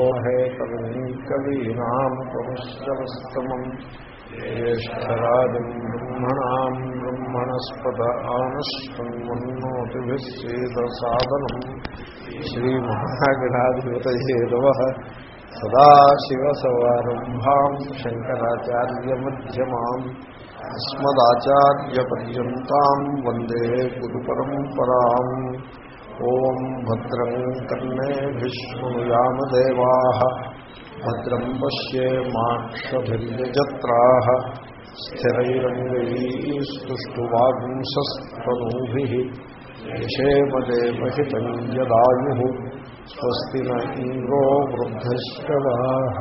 हेतम् कवीनाम् पुनश्चवस्तमम् ज्येष्ठराजम् ब्रह्मणाम् ब्रह्मणस्पद आनश्वन्मन्नोतिभिः सेदसादनम् श्रीमहागणाधिपतये नमः सदाशिवसमारम्भाम् शङ्कराचार्यमध्यमाम् अस्मदाचार्यपर्यन्ताम् वन्दे गुरुपरम्पराम् ॐ भद्रम् कर्णेभिष्णुयामदेवाः भद्रम् पश्येमाक्षभिर्यजत्राः स्थिरैरङ्गैस्तुष्टुवागुंसस्तनूभिः यशेमदेवहितम् यदायुः स्वस्ति न इन्द्रो वृद्धश्रवाः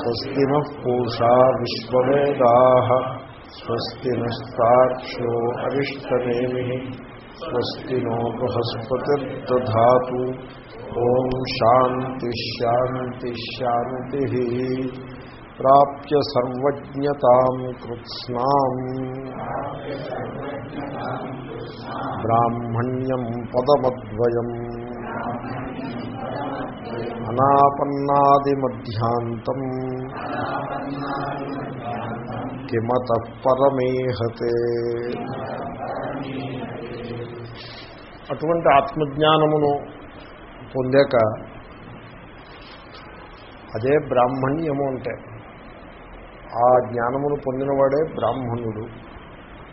स्वस्ति नः पूषा विश्ववेदाः स्वस्ति नस्ताक्षो अरिष्टनेमिः स्वस्ति नो बृहस्पतिर्दधातु ॐ शान्तिश्शान्तिश्शान्तिः प्राप्य सर्वज्ञताम् कृत्स्नाम् ब्राह्मण्यम् पदमद्वयम् अनापन्नादिमध्यान्तम् किमतः परमेहते అటువంటి ఆత్మజ్ఞానమును పొందాక అదే బ్రాహ్మణ్యము అంటే ఆ జ్ఞానమును పొందినవాడే బ్రాహ్మణుడు.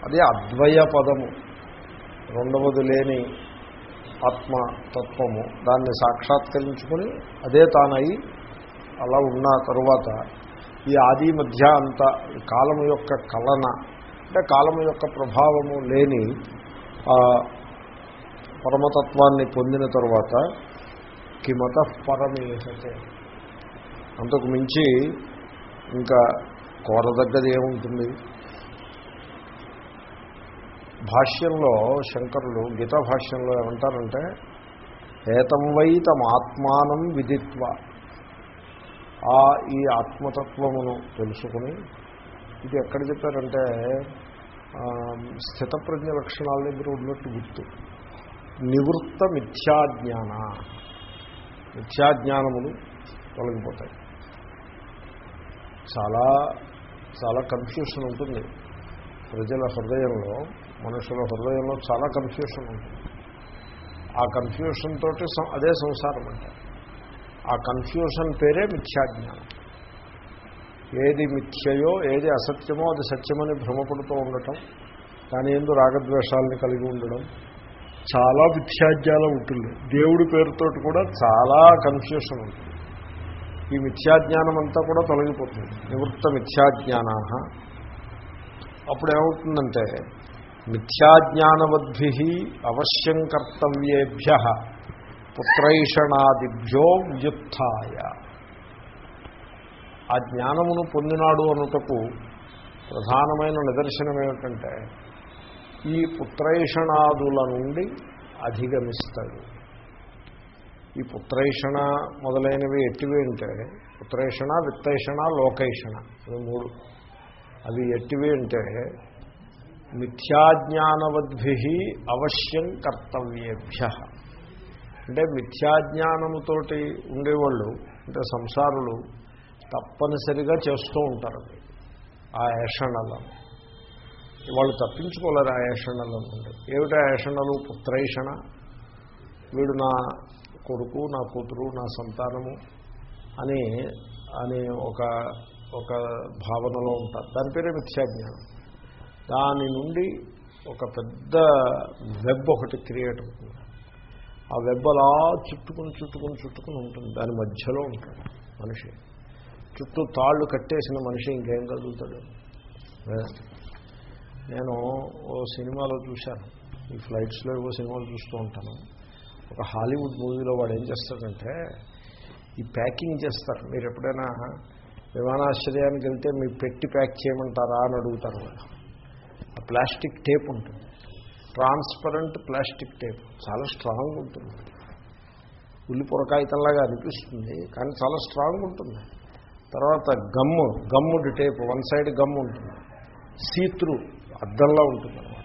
అదే అద్వయ పదము. రెండవది లేని ఆత్మతత్వము. దాన్ని సాక్షాత్కరించుకొని అదే తానై అలా ఉన్న తరువాత ఈ ఆది మధ్య అంత ఈ కాలము యొక్క కలన అంటే కాలము యొక్క ప్రభావము లేని పరమతత్వాన్ని పొందిన తరువాత కిమత పరమేహతే అంతకు మించి ఇంకా కోరదగ్గది ఏముంటుంది? భాష్యంలో శంకరులు గీతా భాష్యంలో ఏమంటారంటే ఏతం వై ఆత్మానం విదిత్వ. ఆ ఈ ఆత్మతత్వమును తెలుసుకుని ఇది ఎక్కడ చెప్పారంటే స్థితప్రజ్ఞ లక్షణాల దగ్గర ఉన్నట్టు గుర్తు. నివృత్త మిథ్యాజ్ఞాన. మిథ్యాజ్ఞానములు తొలగిపోతాయి. చాలా చాలా కన్ఫ్యూషన్ ఉంటుంది. ప్రజల హృదయంలో మనుషుల హృదయంలో చాలా కన్ఫ్యూషన్ ఉంటుంది. ఆ కన్ఫ్యూషన్ తోటి అదే సంసారం అంటే. ఆ కన్ఫ్యూషన్ పేరే మిథ్యాజ్ఞానం. ఏది మిథ్యయో ఏది అసత్యమో అది సత్యమని భ్రమపడుతూ ఉండటం దాని ఎందు రాగద్వేషాలని కలిగి ఉండడం చాలా మిథ్యాజ్ఞానం ఉంటుంది. దేవుడి పేరుతోటి కూడా చాలా కన్ఫ్యూషన్ ఉంటుంది. ఈ మిథ్యాజ్ఞానం అంతా కూడా తొలగిపోతుంది. నివృత్త మిథ్యాజ్ఞాన అప్పుడు ఏమవుతుందంటే మిథ్యాజ్ఞానవద్భి అవశ్యం కర్తవ్యేభ్య పుత్రైషణాదిభ్యో వ్యుత్య ఆ జ్ఞానమును పొందినాడు అనుటకు ప్రధానమైన నిదర్శనం ఏమిటంటే ఈ పుత్రైషణాదుల నుండి అధిగమిస్తాడు. ఈ పుత్రైషణ మొదలైనవి ఎట్టివి అంటే పుత్రేషణ విత్తేషణ లోకేషణ ఇవి మూడు. అవి ఎట్టివి అంటే మిథ్యాజ్ఞానవద్భి అవశ్యం కర్తవ్యేభ్య. అంటే మిథ్యాజ్ఞానముతోటి ఉండేవాళ్ళు అంటే సంసారులు తప్పనిసరిగా చేస్తూ ఉంటారు. ఆ ఏషణలను. వాళ్ళు తప్పించుకోలేరు ఆ ఏషణలు నుండి. ఏమిటా ఏషణలు పుత్రైషణ. వీడు నా కొడుకు నా కూతురు నా సంతానము అని అని ఒక ఒక భావనలో ఉంటారు. దాని పేరే మిథ్యాజ్ఞానం. దాని నుండి ఒక పెద్ద వెబ్ ఒకటి క్రియేట్ అవుతుంది. ఆ వెబ్ అలా చుట్టుకుని చుట్టుకుని చుట్టుకుని ఉంటుంది. దాని మధ్యలో ఉంటాడు మనిషి. చుట్టూ తాళ్ళు కట్టేసిన మనిషి ఇంకేం కదులుతాడు? నేను ఓ సినిమాలో చూశాను. ఈ ఫ్లైట్స్లో ఏవో సినిమాలు చూస్తూ ఉంటాను. ఒక హాలీవుడ్ మూవీలో వాడు ఏం చేస్తాడంటే ఈ ప్యాకింగ్ చేస్తారు. మీరు ఎప్పుడైనా విమానాశ్రయానికి వెళ్తే మీ పెట్టి ప్యాక్ చేయమంటారా అని అడుగుతారు వాళ్ళు ప్లాస్టిక్ టేప్ ఉంటుంది. Transparent plastic tape. చాలా స్ట్రాంగ్ ఉంటుంది. ఉల్లి పొరకాయితంలాగా అనిపిస్తుంది కానీ చాలా స్ట్రాంగ్ ఉంటుంది. తర్వాత gum gummed tape. One side gum ఉంటుంది. See through. అద్దంలా ఉంటుంది అనమాట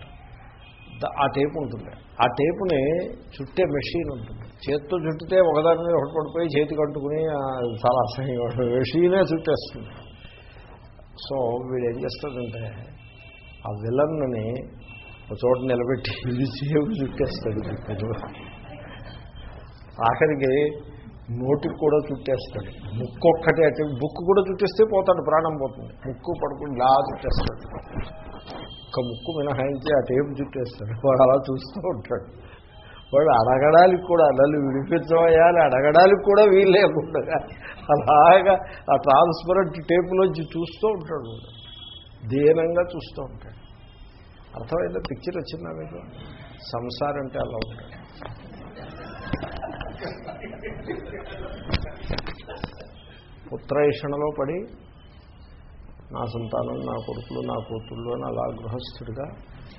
ఆ టేపు ఉంటుంది. ఆ టేపుని చుట్టే మెషిన్ ఉంటుంది. చేత్తో చుట్టితే ఒకదాని మీద ఒకటి పడిపోయి చేతికి కట్టుకుని చాలా అసహ్యంగా ఉంటుంది మెషీనే చుట్టేస్తుంది. సో వీడు ఏం చేస్తాడంటే ఆ విలన్ని ఒక చోట నిలబెట్టి ఇది చేవు చుట్టేస్తాడు. చుట్టూ ఆఖరికి నోటికి కూడా చుట్టేస్తాడు. ముక్కు ఒక్కటే అటు ముక్కు కూడా చుట్టేస్తే పోతాడు ప్రాణం పోతుంది. ముక్కు పడుకుని ఇలా చుట్టేస్తాడు. ఒక ముక్కు మినహాయించి ఆ టేపు చుట్టేస్తాడు. వాడు అలా చూస్తూ ఉంటాడు. వాడు అడగడానికి కూడా నన్ను విడిపించబోయాలి అడగడానికి కూడా వీలు లేకుండా అలాగా ఆ ట్రాన్స్పరెంట్ టేపులోంచి చూస్తూ ఉంటాడు దీనంగా చూస్తూ ఉంటాడు. అర్థమైందో? పిక్చర్ వచ్చిందా మీకు? సంసారం అంటే అలా ఉంటాడు. పుత్రైషణలో పడి నా సంతానం నా కొడుకులు నా కూతుళ్ళు అని అలా గృహస్థుడిగా.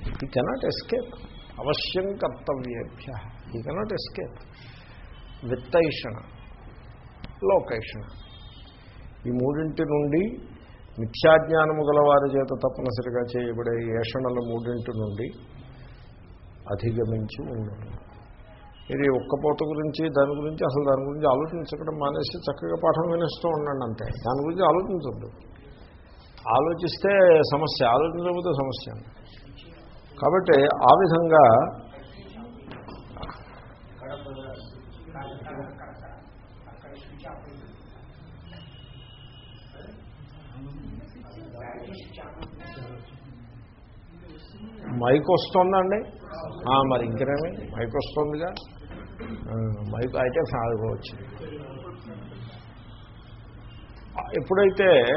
ఈ కెనాట్ ఎస్కేప్ అవశ్యం కర్తవ్యేభ్య. ఈ కెనాట్ ఎస్కేప్ విత్తైషణ లోకైషణ. ఈ మూడింటి నుండి మిథ్యాజ్ఞానము గల వారి చేత తప్పనిసరిగా చేయబడే ఏషణల మూడింటి నుండి అధిగమించి ఉండడం ఇది ఒక్కపోత గురించి దాని గురించి అసలు దాని గురించి ఆలోచించడం మానేసి చక్కగా పాఠం వినిస్తూ ఉండండి అంతే. దాని గురించి ఆలోచించద్దు. ఆలోచిస్తే సమస్య ఆలోచించకపోతే సమస్య. కాబట్టి ఆ విధంగా మైక్ వస్తుందండి. మరి ఇంకేమి? మైక్ వస్తుందిగా. మైక్ అయితే సాగుకోవచ్చు. ఎప్పుడైతే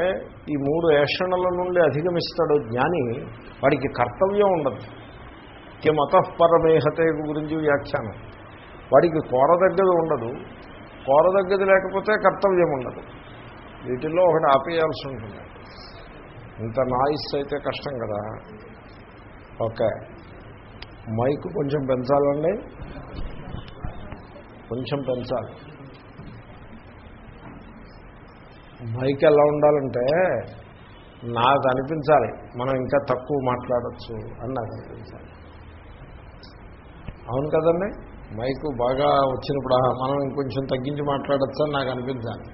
ఈ మూడు ఏషణల నుండి అధిగమిస్తాడో జ్ఞాని వాడికి కర్తవ్యం ఉండదు. కిమతఃపరమేహతే గురించి వ్యాఖ్యానం. వాడికి కోరదగ్గది ఉండదు. కోరదగ్గది లేకపోతే కర్తవ్యం ఉండదు. వీటిల్లో ఒకటి ఆపేయాల్సి ఉంటుంది. ఇంత నాయిస్ అయితే కష్టం కదా. ఓకే. మైక్ కొంచెం పెంచాలండి. కొంచెం పెంచాలి. మైక్ ఎలా ఉండాలంటే నాకు అనిపించాలి మనం ఇంకా తక్కువ మాట్లాడచ్చు అని నాకు అనిపించాలి. అవును కదండి? మైక్ బాగా వచ్చినప్పుడు మనం ఇంకొంచెం తగ్గించి మాట్లాడచ్చు అని నాకు అనిపించాలి.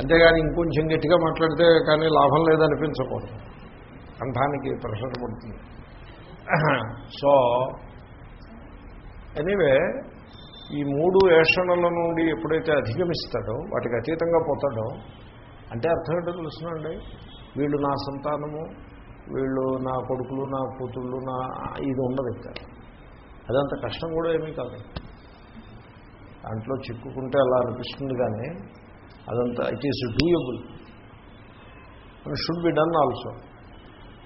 అంతేగాని ఇంకొంచెం గట్టిగా మాట్లాడితే కానీ లాభం లేదనిపించకూడదు. కంఠానికి ప్రెషర్ పడుతుంది. సో ఎనీవే ఈ మూడు వేషణల నుండి ఎప్పుడైతే అధిగమిస్తాడో వాటికి అతీతంగా పోతాడో అంటే అర్థం ఏంటో తెలుసునండి వీళ్ళు నా సంతానము వీళ్ళు నా కొడుకులు నా కూతుళ్ళు నా ఇది ఉండదు ఇక్కడ అదంత కష్టం కూడా ఏమీ కాదు. దాంట్లో చిక్కుకుంటే అలా అనిపిస్తుంది కానీ అదంతా it is doable should be done also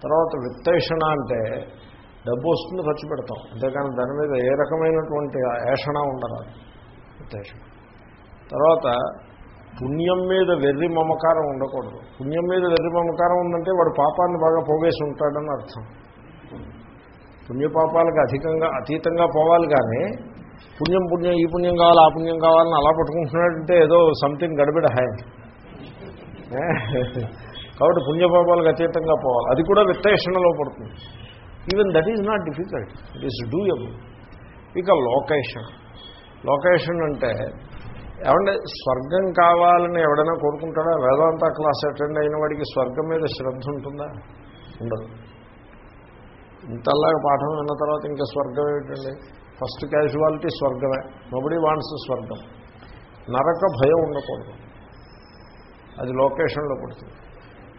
తర్వాత విత్తేషణ అంటే డబ్బు వస్తుంది ఖర్చు పెడతాం. అంతేకాని దాని మీద ఏ రకమైనటువంటి ఏషణ ఉండరాదు. విత్తేషణ. తర్వాత పుణ్యం మీద వెర్రి మమకారం ఉండకూడదు. పుణ్యం మీద వెర్రి మమకారం ఉందంటే వాడు పాపాన్ని బాగా పోగేసి ఉంటాడని అర్థం. పుణ్యపాపాలకు అధికంగా అతీతంగా పోవాలి కానీ పుణ్యం పుణ్యం ఈ పుణ్యం కావాలి ఆ పుణ్యం కావాలని అలా పట్టుకుంటున్నాడంటే ఏదో సంథింగ్ గడబిడ హై. కాబట్టి పుణ్యపాపాలకు అతీతంగా పోవాలి. అది కూడా విత్తేషణలో పడుతుంది. Even that is not difficult it is doable ఇక లోకేషన్ లోకేషన్ అంటే ఏమంటే స్వర్గం కావాలని ఎవడైనా కోరుకుంటాడా? వేదాంత క్లాస్ అటెండ్ అయిన వాడికి స్వర్గం మీద శ్రద్ధ ఉంటుందా? ఉండదు. ఇంతలాగా పాఠం విన్న తర్వాత ఇంకా స్వర్గం ఏమిటండి? ఫస్ట్ క్యాజువాలిటీ స్వర్గమే. నొబడి వాన్స్ స్వర్గం. నరక భయం ఉండకూడదు. అది లొకేషన్లో పడుతుంది.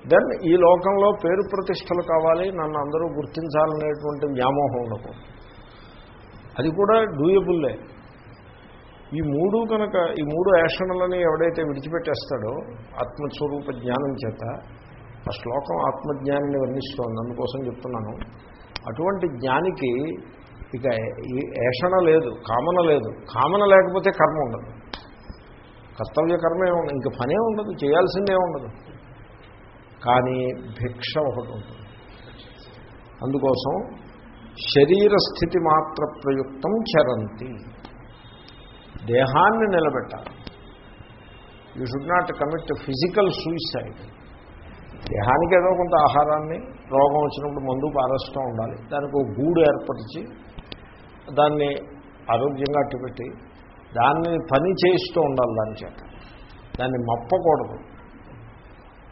దెన్ ఈ లోకంలో పేరు ప్రతిష్టలు కావాలి నన్ను అందరూ గుర్తించాలనేటువంటి వ్యామోహం ఉండకూడదు. అది కూడా డూయబుల్లే ఈ మూడు కనుక ఈ మూడు యాషణలని ఎవడైతే విడిచిపెట్టేస్తాడో ఆత్మస్వరూప జ్ఞానం చేత ఆ శ్లోకం ఆత్మజ్ఞానాన్ని వర్ణిస్తోంది. అందుకోసం చెప్తున్నాను. అటువంటి జ్ఞానికి ఇక ఈ ఏషణ లేదు కామన లేదు. కామన లేకపోతే కర్మ ఉండదు. కర్తవ్య కర్మే ఉండదు. ఇంక పనే ఉండదు చేయాల్సిందే ఉండదు. కానీ భిక్ష ఒకటి ఉంటుంది. అందుకోసం శరీర స్థితి మాత్ర ప్రయుక్తం చరంతి. దేహాన్ని నిలబెట్టాలి. You should not commit physical suicide దేహానికి ఏదో కొంత ఆహారాన్ని రోగం వచ్చినప్పుడు మందు పారేస్తూ ఉండాలి. దానికి ఒక గూడు ఏర్పరిచి దాన్ని ఆరోగ్యంగా అట్టుపెట్టి దాన్ని పని చేయిస్తూ ఉండాలి దాని చేత. దాన్ని మప్పకూడదు.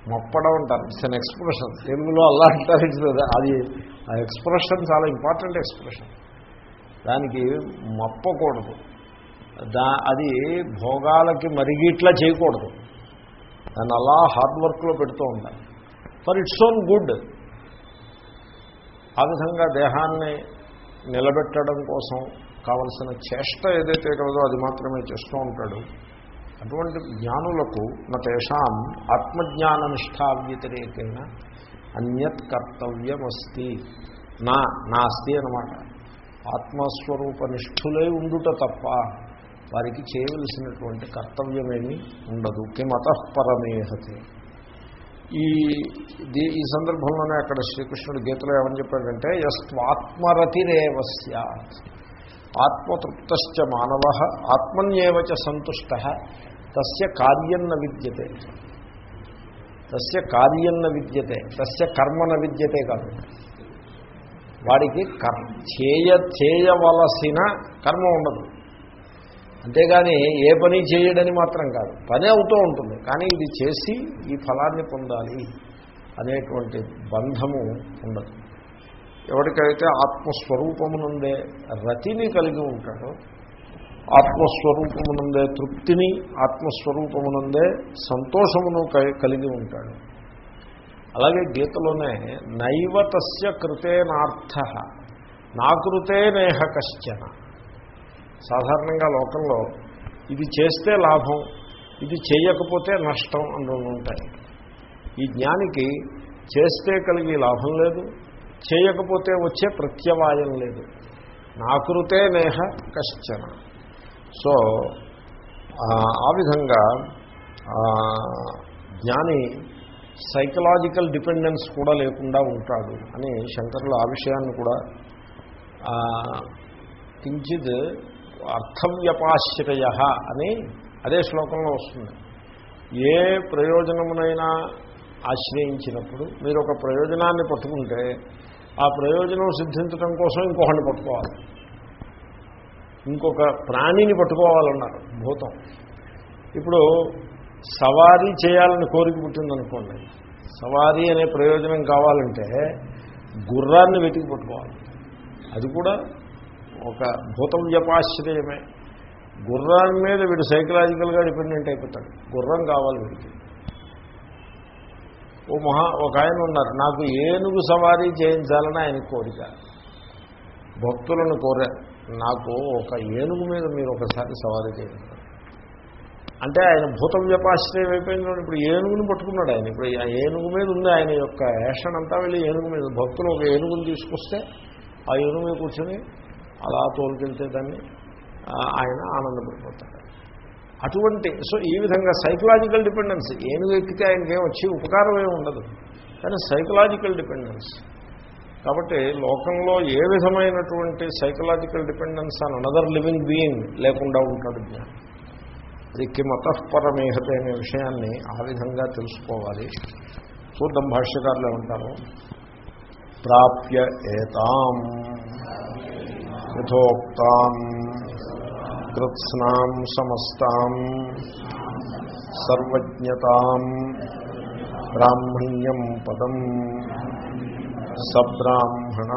మొప్పడం అంటారు. ఇట్స్ అన్ ఎక్స్ప్రెషన్ తెలుగులో అలా అంటారు. అది ఆ ఎక్స్ప్రెషన్ చాలా ఇంపార్టెంట్ ఎక్స్ప్రెషన్ దానికి మొప్పకూడదు. దా అది భోగాలకి మరిగిట్లా చేయకూడదు. దాన్ని అలా హార్డ్ వర్క్లో పెడుతూ ఉండాలి. ఫర్ ఇట్స్ ఓన్ గుడ్ ఆ విధంగా దేహాన్ని నిలబెట్టడం కోసం కావలసిన చేష్ట ఏదైతే కలదో అది మాత్రమే చేస్తూ ఉంటాడు. అటువంటి జ్ఞానులకు నతేషాం ఆత్మజ్ఞాన నిష్ఠా వ్యతిరేకేణ అన్యత్ కర్తవ్యమస్తి. నా నాస్తి అనమాట ఆత్మస్వరూప నిష్ఠులై ఉండుట తప్ప వారికి చేయవలసినటువంటి కర్తవ్యమేమీ ఉండదు. కిమత పరమేహతే ఈ దీ- ఈ సందర్భంలోనే అక్కడ శ్రీకృష్ణుడు గీతలో ఏమని చెప్పాడంటే యస్వాత్మరతిరేవ సత్ ఆత్మతృప్తశ్చ మానవ ఆత్మన్యేవచ సంతుష్ట తస్య కార్యన్న విద్యతే. తస్య కార్యన్న విద్యతే తస్య కర్మన విద్యతే కాదు. వాడికి కర్ చేయ చేయవలసిన కర్మ ఉండదు. అంతేగాని ఏ పని చేయడని మాత్రం కాదు. పని అవుతూ ఉంటుంది. కానీ ఇది చేసి ఈ ఫలాన్ని పొందాలి అనేటువంటి బంధము ఉండదు. ఎవరికైతే ఆత్మస్వరూపమునందే రతిని కలిగి ఉంటాడో ఆత్మస్వరూపమునందే తృప్తిని ఆత్మస్వరూపమునందే సంతోషమును కలి- కలిగి ఉంటాడు. అలాగే గీతలోనే నైవ తస్య కృతేనార్థ నా కృతే నేహ కశ్చన. సాధారణంగా లోకంలో ఇది చేస్తే లాభం ఇది చేయకపోతే నష్టం అని ఉంటాయి. ఈ జ్ఞానికి చేస్తే కలిగి లాభం లేదు చేయకపోతే వచ్చే ప్రత్యవాయం లేదు. నాకృతే నేహ కశ్చన. సో ఆ, విధంగా జ్ఞాని సైకలాజికల్ డిపెండెన్స్ కూడా లేకుండా ఉంటాడు అని శంకరులు ఆ విషయాన్ని కూడా కించిత్ అర్థవ్యపాశ్రయ అని అదే శ్లోకంలో వస్తుంది. ఏ ప్రయోజనమునైనా ఆశ్రయించినప్పుడు మీరు ఒక ప్రయోజనాన్ని పట్టుకుంటే ఆ ప్రయోజనం సిద్ధించడం కోసం ఇంకొకరిని పట్టుకోవాలి. ఇంకొక ప్రాణిని పట్టుకోవాలన్నారు భూతం. ఇప్పుడు సవారీ చేయాలని కోరిక పుట్టిందనుకోండి సవారీ అనే ప్రయోజనం కావాలంటే గుర్రాన్ని వెతికి పట్టుకోవాలి. అది కూడా ఒక భూతం వ్యపాశ్రయమే గుర్రం మీద వీడు సైకలాజికల్గా డిపెండెంట్ అయిపోతాడు. గుర్రం కావాలి వీడికి. ఓ మహా ఒక ఆయన ఉన్నారు నాకు ఏనుగు సవారీ చేయించాలని ఆయన కోరిక. భక్తులను కోరారు నాకు ఒక ఏనుగు మీద మీరు ఒకసారి సవారీ చేయించాలి అంటే ఆయన భూత వ్యపాశ్రయం అయిపోయింది ఇప్పుడు ఏనుగుని పట్టుకున్నాడు ఆయన. ఇప్పుడు ఆ ఏనుగు మీద ఉంది ఆయన యొక్క యాషన్ అంతా వెళ్ళి ఏనుగు మీద భక్తులు ఒక ఏనుగుని తీసుకొస్తే ఆ ఏనుగు మీద కూర్చొని అలా తోలుకెళ్తే దాన్ని ఆయన ఆనందపడిపోతాడు. అటువంటి సో ఈ విధంగా సైకలాజికల్ డిపెండెన్స్ ఏమి ఎక్కితే ఆయనకేం వచ్చి ఉపకారం ఏమి ఉండదు. కానీ సైకలాజికల్ డిపెండెన్స్ కాబట్టి లోకంలో ఏ విధమైనటువంటి psychological dependence on another living being లేకుండా ఉంటాడు జ్ఞానం. అది కిమతఃపరమేహత అనే విషయాన్ని ఆ విధంగా తెలుసుకోవాలి. చూద్దాం భాష్యకారులు ఏమంటారు? ప్రాప్య ఏతాం. యథోక్తాం కృత్స్నాం సమస్తాం సర్వజ్ఞతాం బ్రాహ్మణ్యం పదం సబ్రాహ్మణ.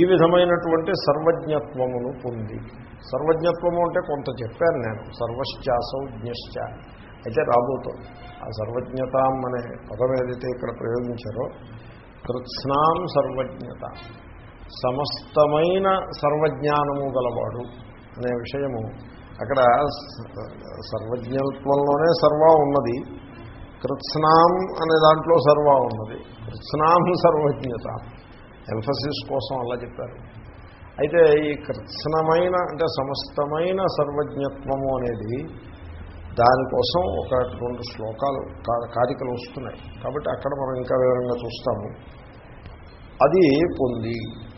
ఈ విధమైనటువంటి సర్వజ్ఞత్వమును పొంది. సర్వజ్ఞత్వము అంటే కొంత చెప్పాను నేను. సర్వశ్చాసౌ జ్ఞశ్చ. అయితే రాబోతుంది ఆ సర్వజ్ఞతాం అనే పదం ఏదైతే ఇక్కడ ప్రయోగించారో కృత్స్నాం సర్వజ్ఞత. సమస్తమైన సర్వజ్ఞానము గలవాడు అనే విషయము. అక్కడ సర్వజ్ఞత్వంలోనే సర్వా ఉన్నది. కృత్స్నాం అనే దాంట్లో సర్వా ఉన్నది. కృత్స్నాం సర్వజ్ఞత. ఎంఫసిస్ కోసం అలా చెప్పారు. అయితే ఈ కృత్స్నమైన అంటే సమస్తమైన సర్వజ్ఞత్వము అనేది దానికోసం ఒక రెండు శ్లోకాలు కారికలు వస్తున్నాయి. కాబట్టి అక్కడ మనం ఇంకా వివరంగా చూస్తాము. అది పొంది.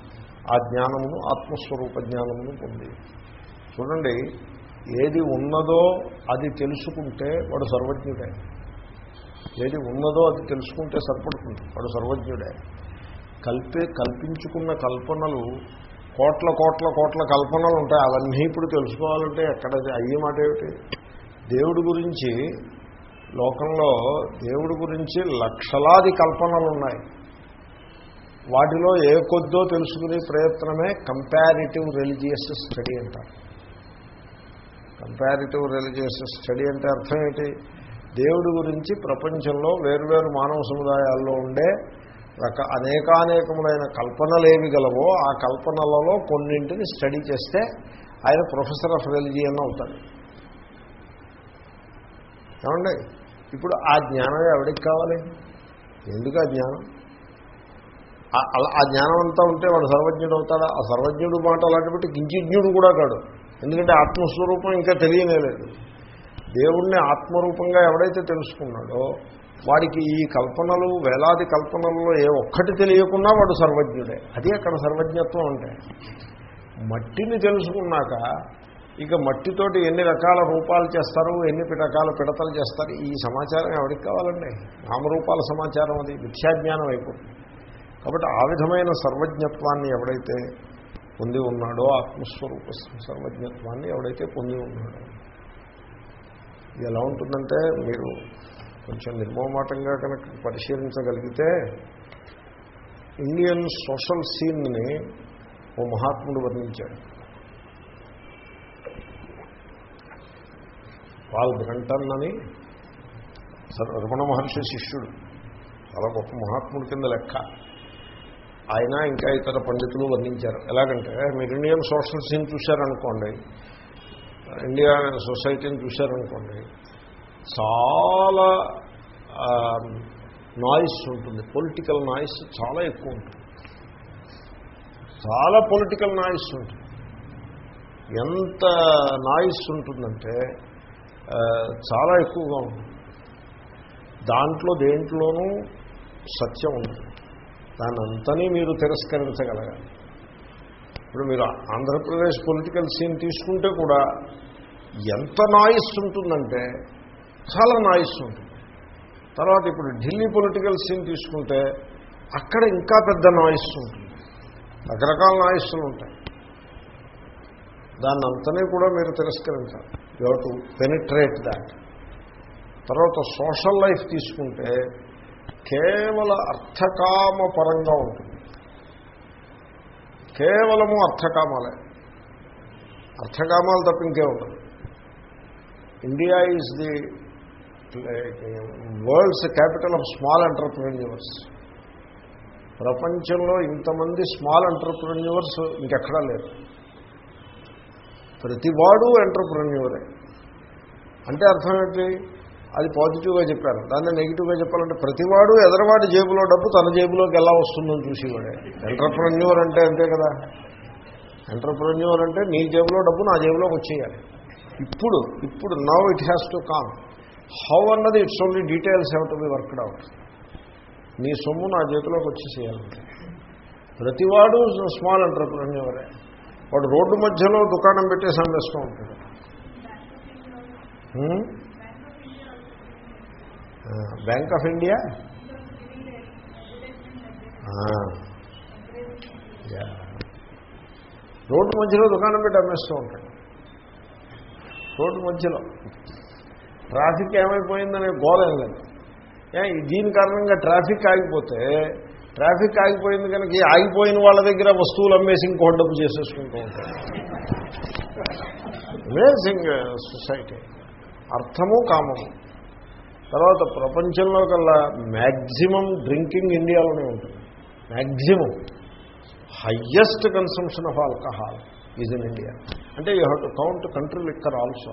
ఆ జ్ఞానమును ఆత్మస్వరూప జ్ఞానమును పొంది. చూడండి ఏది ఉన్నదో అది తెలుసుకుంటే వాడు సర్వజ్ఞుడే. ఏది ఉన్నదో అది తెలుసుకుంటే సరిపడుతుంది వాడు సర్వజ్ఞుడే. కల్పి కల్పించుకున్న కల్పనలు కోట్ల కోట్ల కోట్ల కల్పనలు ఉంటాయి. అవన్నీ ఇప్పుడు తెలుసుకోవాలంటే ఎక్కడ అయ్యే మాట ఏమిటి? దేవుడి గురించి లోకంలో దేవుడి గురించి లక్షలాది కల్పనలు ఉన్నాయి. వాటిలో ఏ కొద్దో తెలుసుకునే ప్రయత్నమే కంపారిటివ్ రిలీజియస్ స్టడీ అంటారు. కంపారిటివ్ రిలీజియస్ స్టడీ అంటే అర్థం ఏంటి? దేవుడి గురించి ప్రపంచంలో వేరువేరు మానవ సముదాయాల్లో ఉండే రక అనేకానేకములైన కల్పనలు ఏవి గలవో ఆ కల్పనలలో కొన్నింటిని స్టడీ చేస్తే ఆయన ప్రొఫెసర్ ఆఫ్ రిలిజియన్ అవుతాడు. ఏమండి? ఇప్పుడు ఆ జ్ఞానం ఎవరికి కావాలి? ఎందుకు ఆ జ్ఞానం? ఆ- అలా- ఆ జ్ఞానం అంతా ఉంటే వాడు సర్వజ్ఞుడు అవుతాడా? ఆ సర్వజ్ఞుడు మాట అలాంటి బట్టి కించిజ్ఞుడు కూడా కాడు. ఎందుకంటే ఆత్మస్వరూపం ఇంకా తెలియనేలేదు దేవుణ్ణి ఆత్మరూపంగా ఎవడైతే తెలుసుకున్నాడో వాడికి ఈ కల్పనలు వేలాది కల్పనల్లో ఏ ఒక్కటి తెలియకున్నా వాడు సర్వజ్ఞుడే. అది అక్కడ సర్వజ్ఞత్వం అంటే. మట్టిని తెలుసుకున్నాక ఇక మట్టితోటి ఎన్ని రకాల రూపాలు చేస్తారు ఎన్ని రకాల పిడతలు చేస్తారు ఈ సమాచారం ఎవరికి కావాలండి? నామరూపాల సమాచారం అది. మిథ్యాజ్ఞానం అయిపోతుంది. కాబట్టి ఆ విధమైన సర్వజ్ఞత్వాన్ని ఎవడైతే పొంది ఉన్నాడో ఆత్మస్వరూప సర్వజ్ఞత్వాన్ని ఎవడైతే పొంది ఉన్నాడో. ఇది ఎలా ఉంటుందంటే మీరు కొంచెం నిర్మోమాటంగా కనుక పరిశీలించగలిగితే ఇండియన్ సోషల్ సీన్ని ఓ మహాత్ముడు వర్ణించాడు. పాల్ బ్రంటన్ అని సర్- రమణ మహర్షి శిష్యుడు. చాలా గొప్ప మహాత్ముడి కింద లెక్క. ఆయన ఇంకా ఇతర పండితులు వర్ణించారు. ఎలాగంటే మీరు ఇండియన్ సోషల్ సీన్ చూశారనుకోండి ఇండియా సొసైటీని చూశారనుకోండి చాలా నాయిస్ ఉంటుంది. పొలిటికల్ నాయిస్ చాలా ఎక్కువ ఉంటుంది. చాలా పొలిటికల్ నాయిస్ ఉంటుంది. ఎంత నాయిస్ ఉంటుందంటే చాలా ఎక్కువగా ఉంటుంది. దాంట్లో దేంట్లోనూ సత్యం ఉంటుంది. దానంతని మీరు తిరస్కరించగలగాలి. ఇప్పుడు మీరు ఆంధ్రప్రదేశ్ పొలిటికల్ సీన్ తీసుకుంటే కూడా ఎంత నాయిస్ ఉంటుందంటే చాలా నాయిస్ ఉంటుంది. తర్వాత ఇప్పుడు ఢిల్లీ పొలిటికల్ సీన్ తీసుకుంటే అక్కడ ఇంకా పెద్ద నాయిస్ ఉంటుంది. రకరకాల నాయిస్లు ఉంటాయి. దాన్ని అంతనే కూడా మీరు తిరస్కరించాలి. యూ టు పెనిట్రేట్ దాట్ తర్వాత సోషల్ లైఫ్ తీసుకుంటే కేవల అర్థకామ పరంగా ఉంటుంది. కేవలము అర్థకామాలే. అర్థకామాలు తప్ప ఇంకే ఉండదు India is the world's capital of small entrepreneurs ప్రపంచంలో ఇంతమంది స్మాల్ ఎంటర్ప్రెన్యూవర్స్ ఇంకెక్కడా లేరు. ప్రతివాడు ఎంటర్ప్రెన్యూరే. అంటే అర్థం ఏంటి? అది పాజిటివ్గా చెప్పారు. దాన్ని నెగిటివ్గా చెప్పాలంటే ప్రతివాడు ఎదరవాడి జేబులో డబ్బు తన జేబులోకి ఎలా వస్తుందని చూసేవాడే. ఎంటర్ప్రెన్యూర్ అంటే అంతే కదా. ఎంటర్ప్రెన్యూర్ అంటే నీ జేబులో డబ్బు నా జేబులోకి వచ్చేయాలి. ఇప్పుడు ఇప్పుడు now it has to come how అన్నది it's only details have to be worked out నీ సొమ్ము నా చేతిలోకి వచ్చేసేయాలంటే ప్రతివాడు స్మాల్ ఎంటర్ప్రెన్యూరే వాడు రోడ్డు మధ్యలో దుకాణం పెట్టేసి అమ్మేస్తూ ఉంటాడు. Hmm? Bank of India. Road మధ్యలో దుకాణం పెట్టి అమ్మేస్తూ ఉంటాడు. రోడ్డు మధ్యలో. ట్రాఫిక్ ఏమైపోయిందనే గోళం లేదు. దీని కారణంగా ట్రాఫిక్ ఆగిపోతే ట్రాఫిక్ ఆగిపోయింది కనుక ఆగిపోయిన వాళ్ళ దగ్గర వస్తువులు అమ్మేసి ఇంకో డబ్బు చేసేసుకుంటూ ఉంటాడు. అమేజింగ్ సొసైటీ అర్థము కామము. తర్వాత ప్రపంచంలో కల్లా మ్యాక్సిమం డ్రింకింగ్ ఇండియాలోనే ఉంటుంది. Maximum highest consumption of alcohol is in India. అంటే you have to count country liquor also.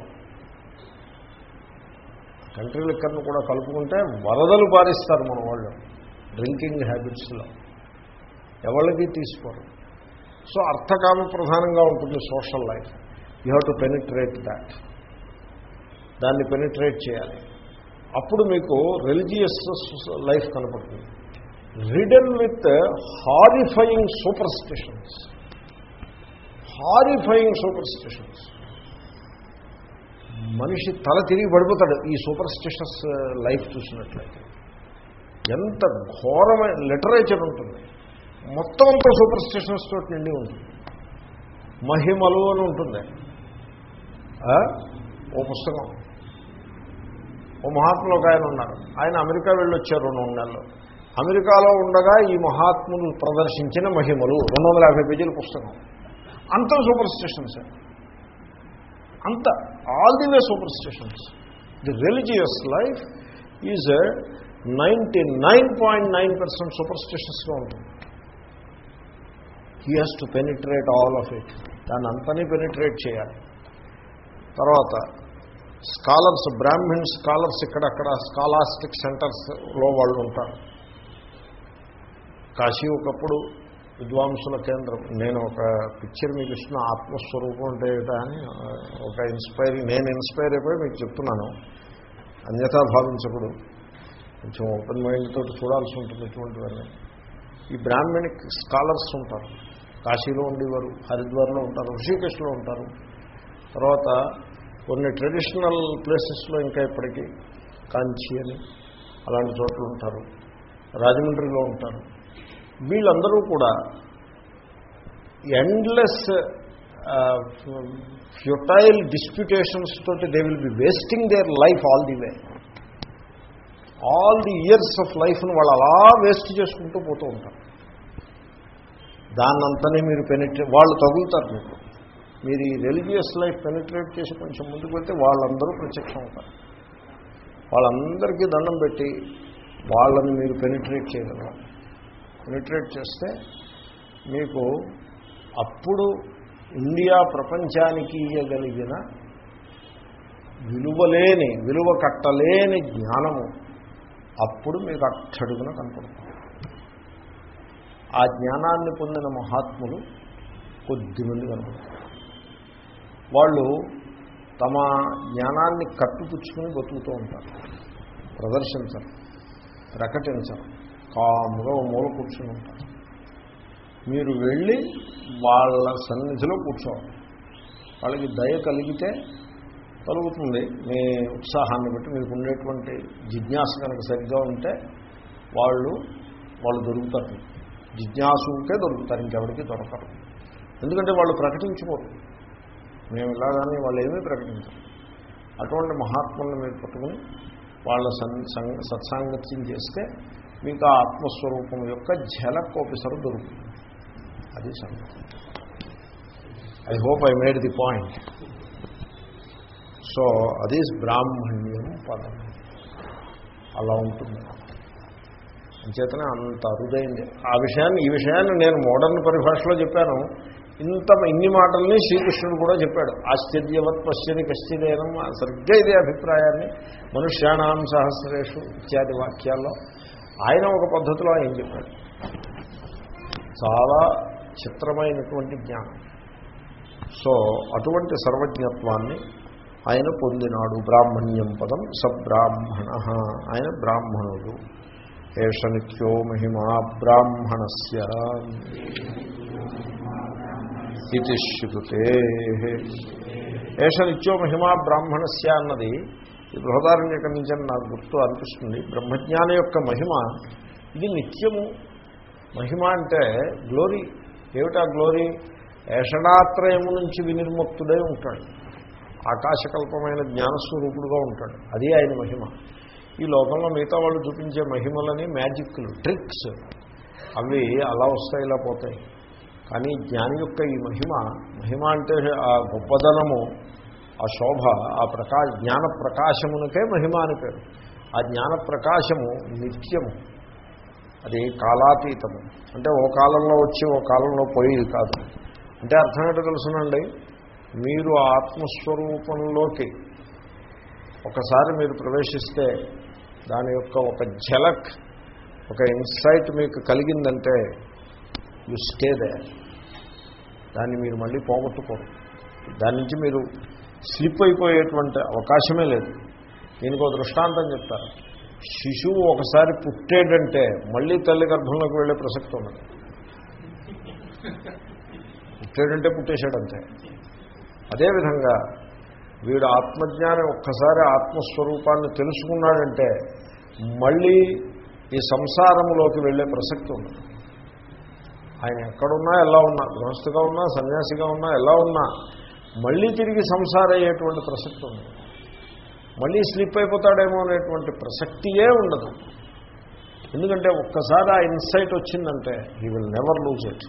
Country లిక్కర్ను కూడా కలుపుకుంటే వరదలు పారిస్తారు మన వాళ్ళు డ్రింకింగ్ హ్యాబిట్స్లో. ఎవరికి తీసుకోరు. సో అర్థకామ ప్రధానంగా ఉంటుంది social life. You have to penetrate that. దాన్ని పెనిట్రేట్ చేయాలి. అప్పుడు మీకు రిలీజియస్ లైఫ్ కనపడుతుంది. Ridden with horrifying superstitions horrifying superstitions మనిషి తల తిరిగి పడిపోతాడు ఈ సూపర్ స్టిషన్స్ లైఫ్ చూసినట్లయితే. ఎంత ఘోరమైన లిటరేచర్ ఉంటుంది. మొత్తం అంతా సూపర్ స్టిషన్స్ తోటి నిండి ఉంటుంది. మహిమలు అని ఉంటుంది. ఓ పుస్తకం. ఓ మహాత్ములు ఒక ఆయన ఉన్నారు. ఆయన అమెరికా వెళ్ళొచ్చారు రెండు మూడు నెలలు. అమెరికాలో ఉండగా ఈ మహాత్ములు ప్రదర్శించిన మహిమలు రెండు వందల యాభై పేజీల పుస్తకం. అంత సూపర్ స్టేషన్స్. అంత all the way superstitions. The religious life is ninety nine point nine percent super స్టేషన్స్లో ఉంటుంది. He has to penetrate all of it దాన్ని అంతనే పెనిట్రేట్ చేయాలి. తర్వాత స్కాలర్స్ బ్రాహ్మిన్ స్కాలర్స్ ఇక్కడక్కడ స్కాలాస్టిక్ సెంటర్స్లో వాళ్ళు ఉంటారు. కాశీ ఒకప్పుడు విద్వాంసుల కేంద్రం. నేను ఒక పిక్చర్ మీకు ఇస్తున్న ఆత్మస్వరూపం అంటే ఏమిటా అని ఒక ఇన్స్పైరింగ్ నేను ఇన్స్పైర్ అయిపోయి మీకు చెప్తున్నాను. అన్యథా భావించకూడదు. కొంచెం ఓపెన్ మైండ్ తోటి చూడాల్సి ఉంటుంది ఇటువంటివన్నీ. ఈ బ్రాహ్మణిక్ స్కాలర్స్ ఉంటారు. కాశీలో ఉండేవారు హరిద్వార్లో ఉంటారు ఋషికేశ్లో ఉంటారు. తర్వాత కొన్ని ట్రెడిషనల్ ప్లేసెస్లో ఇంకా ఇప్పటికీ కాంచి అని అలాంటి చోట్ల ఉంటారు రాజమండ్రిలో ఉంటారు. వీళ్ళందరూ కూడా ఎండ్లెస్ ఫ్యూటైల్ డిస్ప్యూటేషన్స్ తోటి they will be wasting their life all the way all the years of లైఫ్ను వాళ్ళు అలా వేస్ట్ చేసుకుంటూ పోతూ ఉంటారు. దాన్నంతనే మీరు పెనిట్రే వాళ్ళు తగులుతారు మీకు. మీరు ఈ రిలీజియస్ లైఫ్ పెనిట్రేట్ చేసి కొంచెం ముందుకు వెళ్తే వాళ్ళందరూ ప్రత్యక్షం అవుతారు. వాళ్ళందరికీ దండం పెట్టి వాళ్ళని మీరు పెనిట్రేట్ చేయగలరు. పెనిట్రేట్ చేస్తే మీకు అప్పుడు ఇండియా ప్రపంచానికి ఇయ్యగలిగిన విలువలేని విలువ కట్టలేని జ్ఞానము అప్పుడు మీకు అట్టడుగున కనపడుతుంది. ఆ జ్ఞానాన్ని పొందిన మహాత్ములు కొద్దిమంది కనపడుతుంది వాళ్ళు తమ జ్ఞానాన్ని కట్టుపుచ్చుకుని బతుకుతూ ఉంటారు. ప్రదర్శించరు ప్రకటించరు కాముగా మూల కూర్చుని ఉంటారు. మీరు వెళ్ళి వాళ్ళ సన్నిధిలో కూర్చోవాలి. వాళ్ళకి దయ కలిగితే కలుగుతుంది మీ ఉత్సాహాన్ని బట్టి మీకు ఉండేటువంటి జిజ్ఞాస కనుక సరిగ్గా ఉంటే వాళ్ళు వాళ్ళు దొరుకుతారు. జిజ్ఞాసుకే దొరుకుతారు ఇంకెవరికి దొరకరు. ఎందుకంటే వాళ్ళు ప్రకటించుకోరు మేము ఇలాగానే వాళ్ళు ఏమీ ప్రకటించారు. అటువంటి మహాత్ములను మీరు పట్టుకుని వాళ్ళ సత్సాంగత్యం చేస్తే మీకు ఆ ఆత్మస్వరూపం యొక్క ఝలక్ ఆఫీసర్ దొరుకుతుంది. అది సంగతి. I hope I made the point so అది బ్రాహ్మణ్యం పదం. అలా ఉంటుంది. అంచేతనే అంత అరుదైంది. ఆ విషయాన్ని ఈ విషయాన్ని నేను మోడర్న్ పరిభాషలో చెప్పాను. ఇంత ఇన్ని మాటల్ని శ్రీకృష్ణుడు కూడా చెప్పాడు. ఆశ్చర్యవత్ పశ్చని కశ్చిదేనం సరిగ్గా ఇదే అభిప్రాయాన్ని మనుష్యాణాం సహస్రేషు ఇత్యాది వాక్యాల్లో ఆయన ఒక పద్ధతిలో ఆయన చెప్పాడు. చాలా చిత్రమైనటువంటి జ్ఞానం. సో అటువంటి సర్వజ్ఞత్వాన్ని ఆయన పొందినాడు బ్రాహ్మణ్యం పదం సబ్రాహ్మణ. ఆయన బ్రాహ్మణుడు. ఏష నిత్యో మహిమా బ్రాహ్మణస్య ఇది శృతే ఏష నిత్యో మహిమా బ్రాహ్మణస్య అన్నది ఈ బృహదారణ్యకం నుంచి నాకు గుర్తు అనిపిస్తుంది. బ్రహ్మజ్ఞాని యొక్క మహిమ ఇది నిత్యము. మహిమ అంటే గ్లోరీ. ఏమిటా గ్లోరీ? ఏషడాత్రయము నుంచి వినిర్ముక్తుడై ఉంటాడు. ఆకాశకల్పమైన జ్ఞానస్వరూపుడుగా ఉంటాడు. అది ఆయన మహిమ. ఈ లోకంలో మిగతా వాళ్ళు చూపించే మహిమలని మ్యాజిక్లు ట్రిక్స్. అవి అలా వస్తాయి ఇలా పోతాయి. కానీ జ్ఞాని యొక్క ఈ మహిమ మహిమ అంటే ఆ గొప్పదనము ఆ శోభ ఆ ప్రకా జ్ఞాన ప్రకాశమునకే మహిమ అని పేరు. ఆ జ్ఞాన ప్రకాశము నిత్యము. అది కాలాతీతము. అంటే ఓ కాలంలో వచ్చి ఓ కాలంలో పోయేది కాదు. అంటే అర్థం ఏంటో తెలుసునండి? మీరు ఆత్మస్వరూపంలోకి ఒకసారి మీరు ప్రవేశిస్తే దాని యొక్క ఒక ఝలక్ ఒక ఇన్సైట్ మీకు కలిగిందంటే యు స్టే దే దాన్ని మీరు మళ్ళీ పోగొట్టుకోరు. దాని నుంచి మీరు స్లిప్ అయిపోయేటువంటి అవకాశమే లేదు. దీనికి ఒక దృష్టాంతం చెప్తారు. శిశువు ఒకసారి పుట్టేడంటే మళ్ళీ తల్లి గర్భంలోకి వెళ్ళే ప్రసక్తి ఉన్నది. పుట్టాడంటే పుట్టేశాడంతే. అదేవిధంగా వీడు ఆత్మజ్ఞానం ఒక్కసారి ఆత్మస్వరూపాన్ని తెలుసుకున్నాడంటే మళ్ళీ ఈ సంసారంలోకి వెళ్ళే ప్రసక్తి ఉంది ఆయన ఎక్కడున్నా ఎలా ఉన్నా గృహస్థిగా ఉన్నా సన్యాసిగా ఉన్నా ఎలా ఉన్నా మళ్ళీ తిరిగి సంసారం అయ్యేటువంటి ప్రసక్తి ఉంది. మళ్ళీ స్లిప్ అయిపోతాడేమో అనేటువంటి ప్రసక్తియే ఉండదు. ఎందుకంటే ఒక్కసారి ఆ ఇన్సైట్ వచ్చిందంటే he will never lose it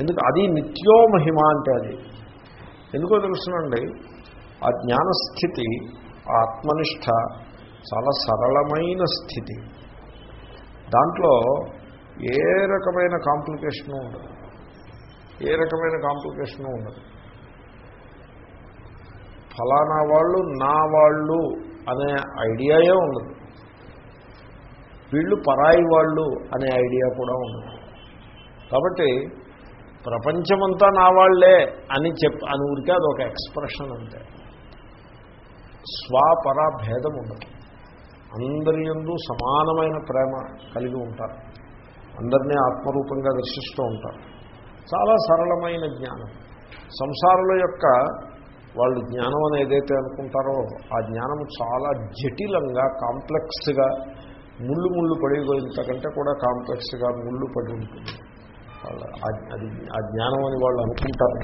ఎందుకు? అది నిత్యో మహిమ అంటే అది. ఎందుకో తెలుసునండి? ఆ జ్ఞానస్థితి ఆ ఆత్మనిష్ట చాలా సరళమైన స్థితి. దాంట్లో ఏ రకమైన కాంప్లికేషను ఉండదు. ఏ రకమైన కాంప్లికేషను ఉండదు. ఫలానా వాళ్ళు నా వాళ్ళు అనే ఐడియాయే ఉండదు. వీళ్ళు పరాయి వాళ్ళు అనే ఐడియా కూడా ఉండదు. కాబట్టి ప్రపంచమంతా నా వాళ్ళే అని చెప్ అని ఊరికే అదొక ఎక్స్ప్రెషన్ అంతే. స్వాపర భేదం ఉండదు. అందరి యందు సమానమైన ప్రేమ కలిగి ఉంటారు. అందరినీ ఆత్మరూపంగా దర్శిస్తూ ఉంటారు. చాలా సరళమైన జ్ఞానం. సంసారుల యొక్క వాళ్ళు జ్ఞానం అని ఏదైతే అనుకుంటారో ఆ జ్ఞానం చాలా జటిలంగా కాంప్లెక్స్గా ముళ్ళు ముళ్ళు పడిపోయింతకంటే కూడా కాంప్లెక్స్గా ముళ్ళు పడి ఉంటుంది. అది ఆ జ్ఞానం అని వాళ్ళు అనుకుంటారు.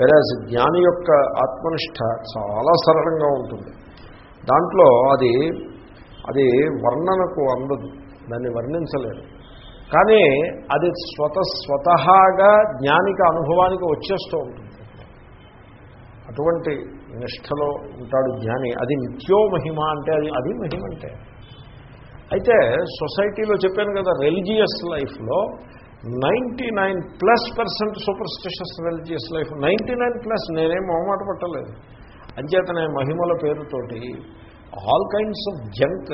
వేరే జ్ఞాని యొక్క ఆత్మనిష్ట చాలా సరళంగా ఉంటుంది. దాంట్లో అది అది వర్ణనకు అందదు. దాన్ని వర్ణించలేదు కానీ అది స్వత స్వతహాగా జ్ఞానిక అనుభవానికి వచ్చేస్తూ ఉంటుంది. అటువంటి నిష్టలో ఉంటాడు జ్ఞాని. అది నిత్యో మహిమ అంటే అది అది మహిమ అంటే. అయితే సొసైటీలో చెప్పాను కదా రిలీజియస్ లైఫ్లో ninety nine plus percent superstitions religious life. Ninety nine plus నేనేం మొహమాట పట్టలేదు. అంచేతనే మహిమల పేరుతోటి ఆల్ కైండ్స్ ఆఫ్ జంక్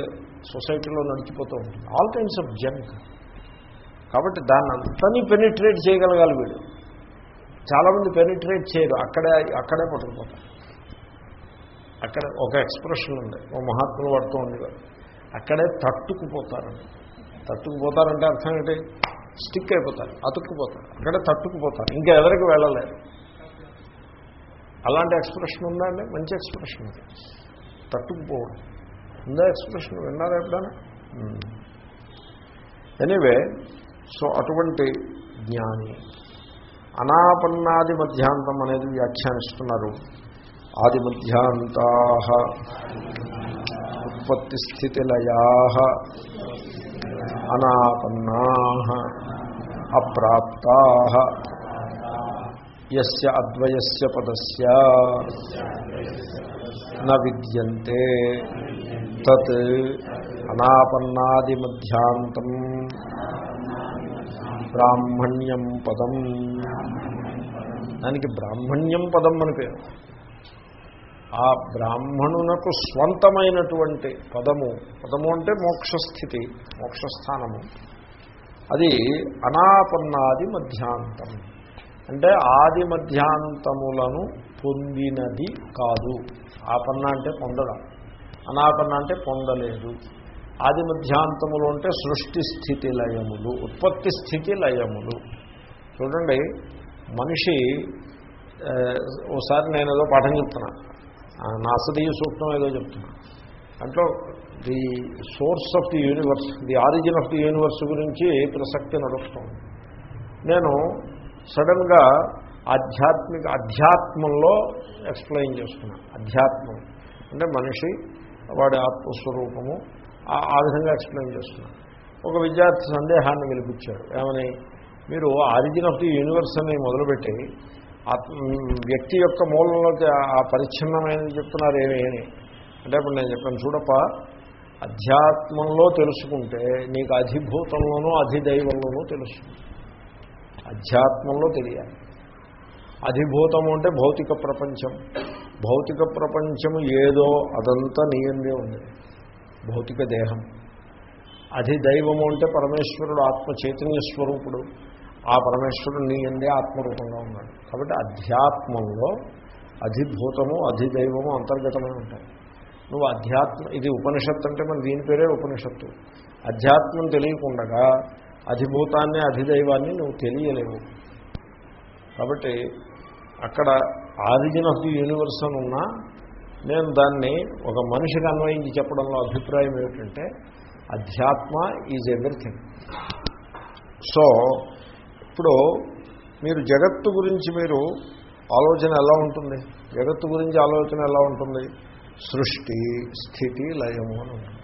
సొసైటీలో నడిచిపోతూ ఉంటుంది. All kinds of junk. కాబట్టి దాన్ని అంతని పెనిట్రేట్ చేయగలగాలి వీడు. చాలామంది పెనిట్రేట్ చేయరు. అక్కడే అక్కడే పట్టుకుపోతారు. అక్కడ ఒక ఎక్స్ప్రెషన్ ఉంది. ఓ మహాత్ములు పడుతూ ఉండేవారు. అక్కడే తట్టుకుపోతారండి తట్టుకుపోతారంటే అర్థం ఏంటి? స్టిక్ అయిపోతారు. అతుక్కుపోతారు. అక్కడే తట్టుకుపోతారు. ఇంకా ఎవరికి వెళ్ళలేరు అలాంటి ఎక్స్ప్రెషన్ ఉందా అండి? మంచి ఎక్స్ప్రెషన్. ఉంది తట్టుకుపోవడం. ఉందా ఎక్స్ప్రెషన్? విన్నారా ఎప్పుడైనా? ఎనీవే సో అటువంటి జ్ఞాని. అనాపన్నాది మధ్యాంతం అనేది వ్యాఖ్యానిస్తున్నారు. ఆది మధ్యాంతా ఉత్పత్తి స్థితిలయా అనాపన్నా అప్రాప్త యస్య అద్వయస్య పదస్య న విద్యంతే తత్ అనాపన్నాది మధ్యాంతం బ్రాహ్మణ్యం పదం. దానికి బ్రాహ్మణ్యం పదం అని పేరు. ఆ బ్రాహ్మణునకు స్వంతమైనటువంటి పదము పదము అంటే మోక్షస్థితి మోక్షస్థానము. అది అనాపన్నాది మధ్యాంతం. అంటే ఆది మధ్యాంతములను పొందినది కాదు. ఆపన్న అంటే పొందడం. అనాపన్న అంటే పొందలేదు. ఆది మధ్యాంతములు అంటే సృష్టి స్థితి లయములు ఉత్పత్తి స్థితి లయములు. చూడండి మనిషి ఓసారి నేను ఏదో పాఠం చెప్తున్నా. నాసదీయ సూక్తం ఏదో చెప్తున్నా. దాంట్లో the source of the universe the origin of the universe గురించి ప్రసక్తి నడుస్తుంది. నేను సడన్గా ఆధ్యాత్మిక అధ్యాత్మంలో ఎక్స్ప్లెయిన్ చేసుకున్నాను అధ్యాత్మం అంటే మనిషి వాడి ఆత్మస్వరూపము ఆ- విధంగా ఎక్స్ప్లెయిన్ చేస్తున్నాను ఒక విద్యార్థి సందేహాన్ని వెలిపించాడు ఏమని? మీరు ఆరిజిన్ ఆఫ్ ది యూనివర్స్ అని మొదలుపెట్టి ఆత్మ వ్యక్తి యొక్క మూలంలోకి ఆ- పరిచ్ఛిన్నమైనది చెప్తున్నారు ఏమి? అని అంటే ఇప్పుడు నేను చెప్పాను చూడప్ప అధ్యాత్మంలో తెలుసుకుంటే నీకు అధిభూతంలోనూ అధిదైవంలోనూ తెలుస్తుంది అధ్యాత్మంలో తెలియాలి. అధిభూతము అంటే భౌతిక ప్రపంచం. భౌతిక ప్రపంచము ఏదో అదంతా నీయందే ఉంది. భౌతిక దేహం. అధిదైవము అంటే పరమేశ్వరుడు ఆత్మ చైతన్య స్వరూపుడు. ఆ పరమేశ్వరుడు నీ ఎందే ఆత్మరూపంగా ఉన్నాడు. కాబట్టి అధ్యాత్మంలో అధిభూతము అధిదైవము అంతర్గతమై ఉంటాయి. నువ్వు అధ్యాత్మ ఇది ఉపనిషత్తు అంటే మన దీని పేరే ఉపనిషత్తు. అధ్యాత్మం తెలియకుండగా అధిభూతాన్ని అధిదైవాన్ని నువ్వు తెలియలేవు. కాబట్టి అక్కడ ఆరిజిన్ ఆఫ్ ది యూనివర్స్ అని ఉన్నా నేను దాన్ని ఒక మనిషికి అన్వయించి చెప్పడంలో అభిప్రాయం ఏమిటంటే అధ్యాత్మ ఈజ్ ఎవ్రీథింగ్ సో ఇప్పుడు మీరు జగత్తు గురించి మీరు ఆలోచన ఎలా ఉంటుంది? జగత్తు గురించి ఆలోచన ఎలా ఉంటుంది? సృష్టి స్థితి లయము అని ఉంటుంది.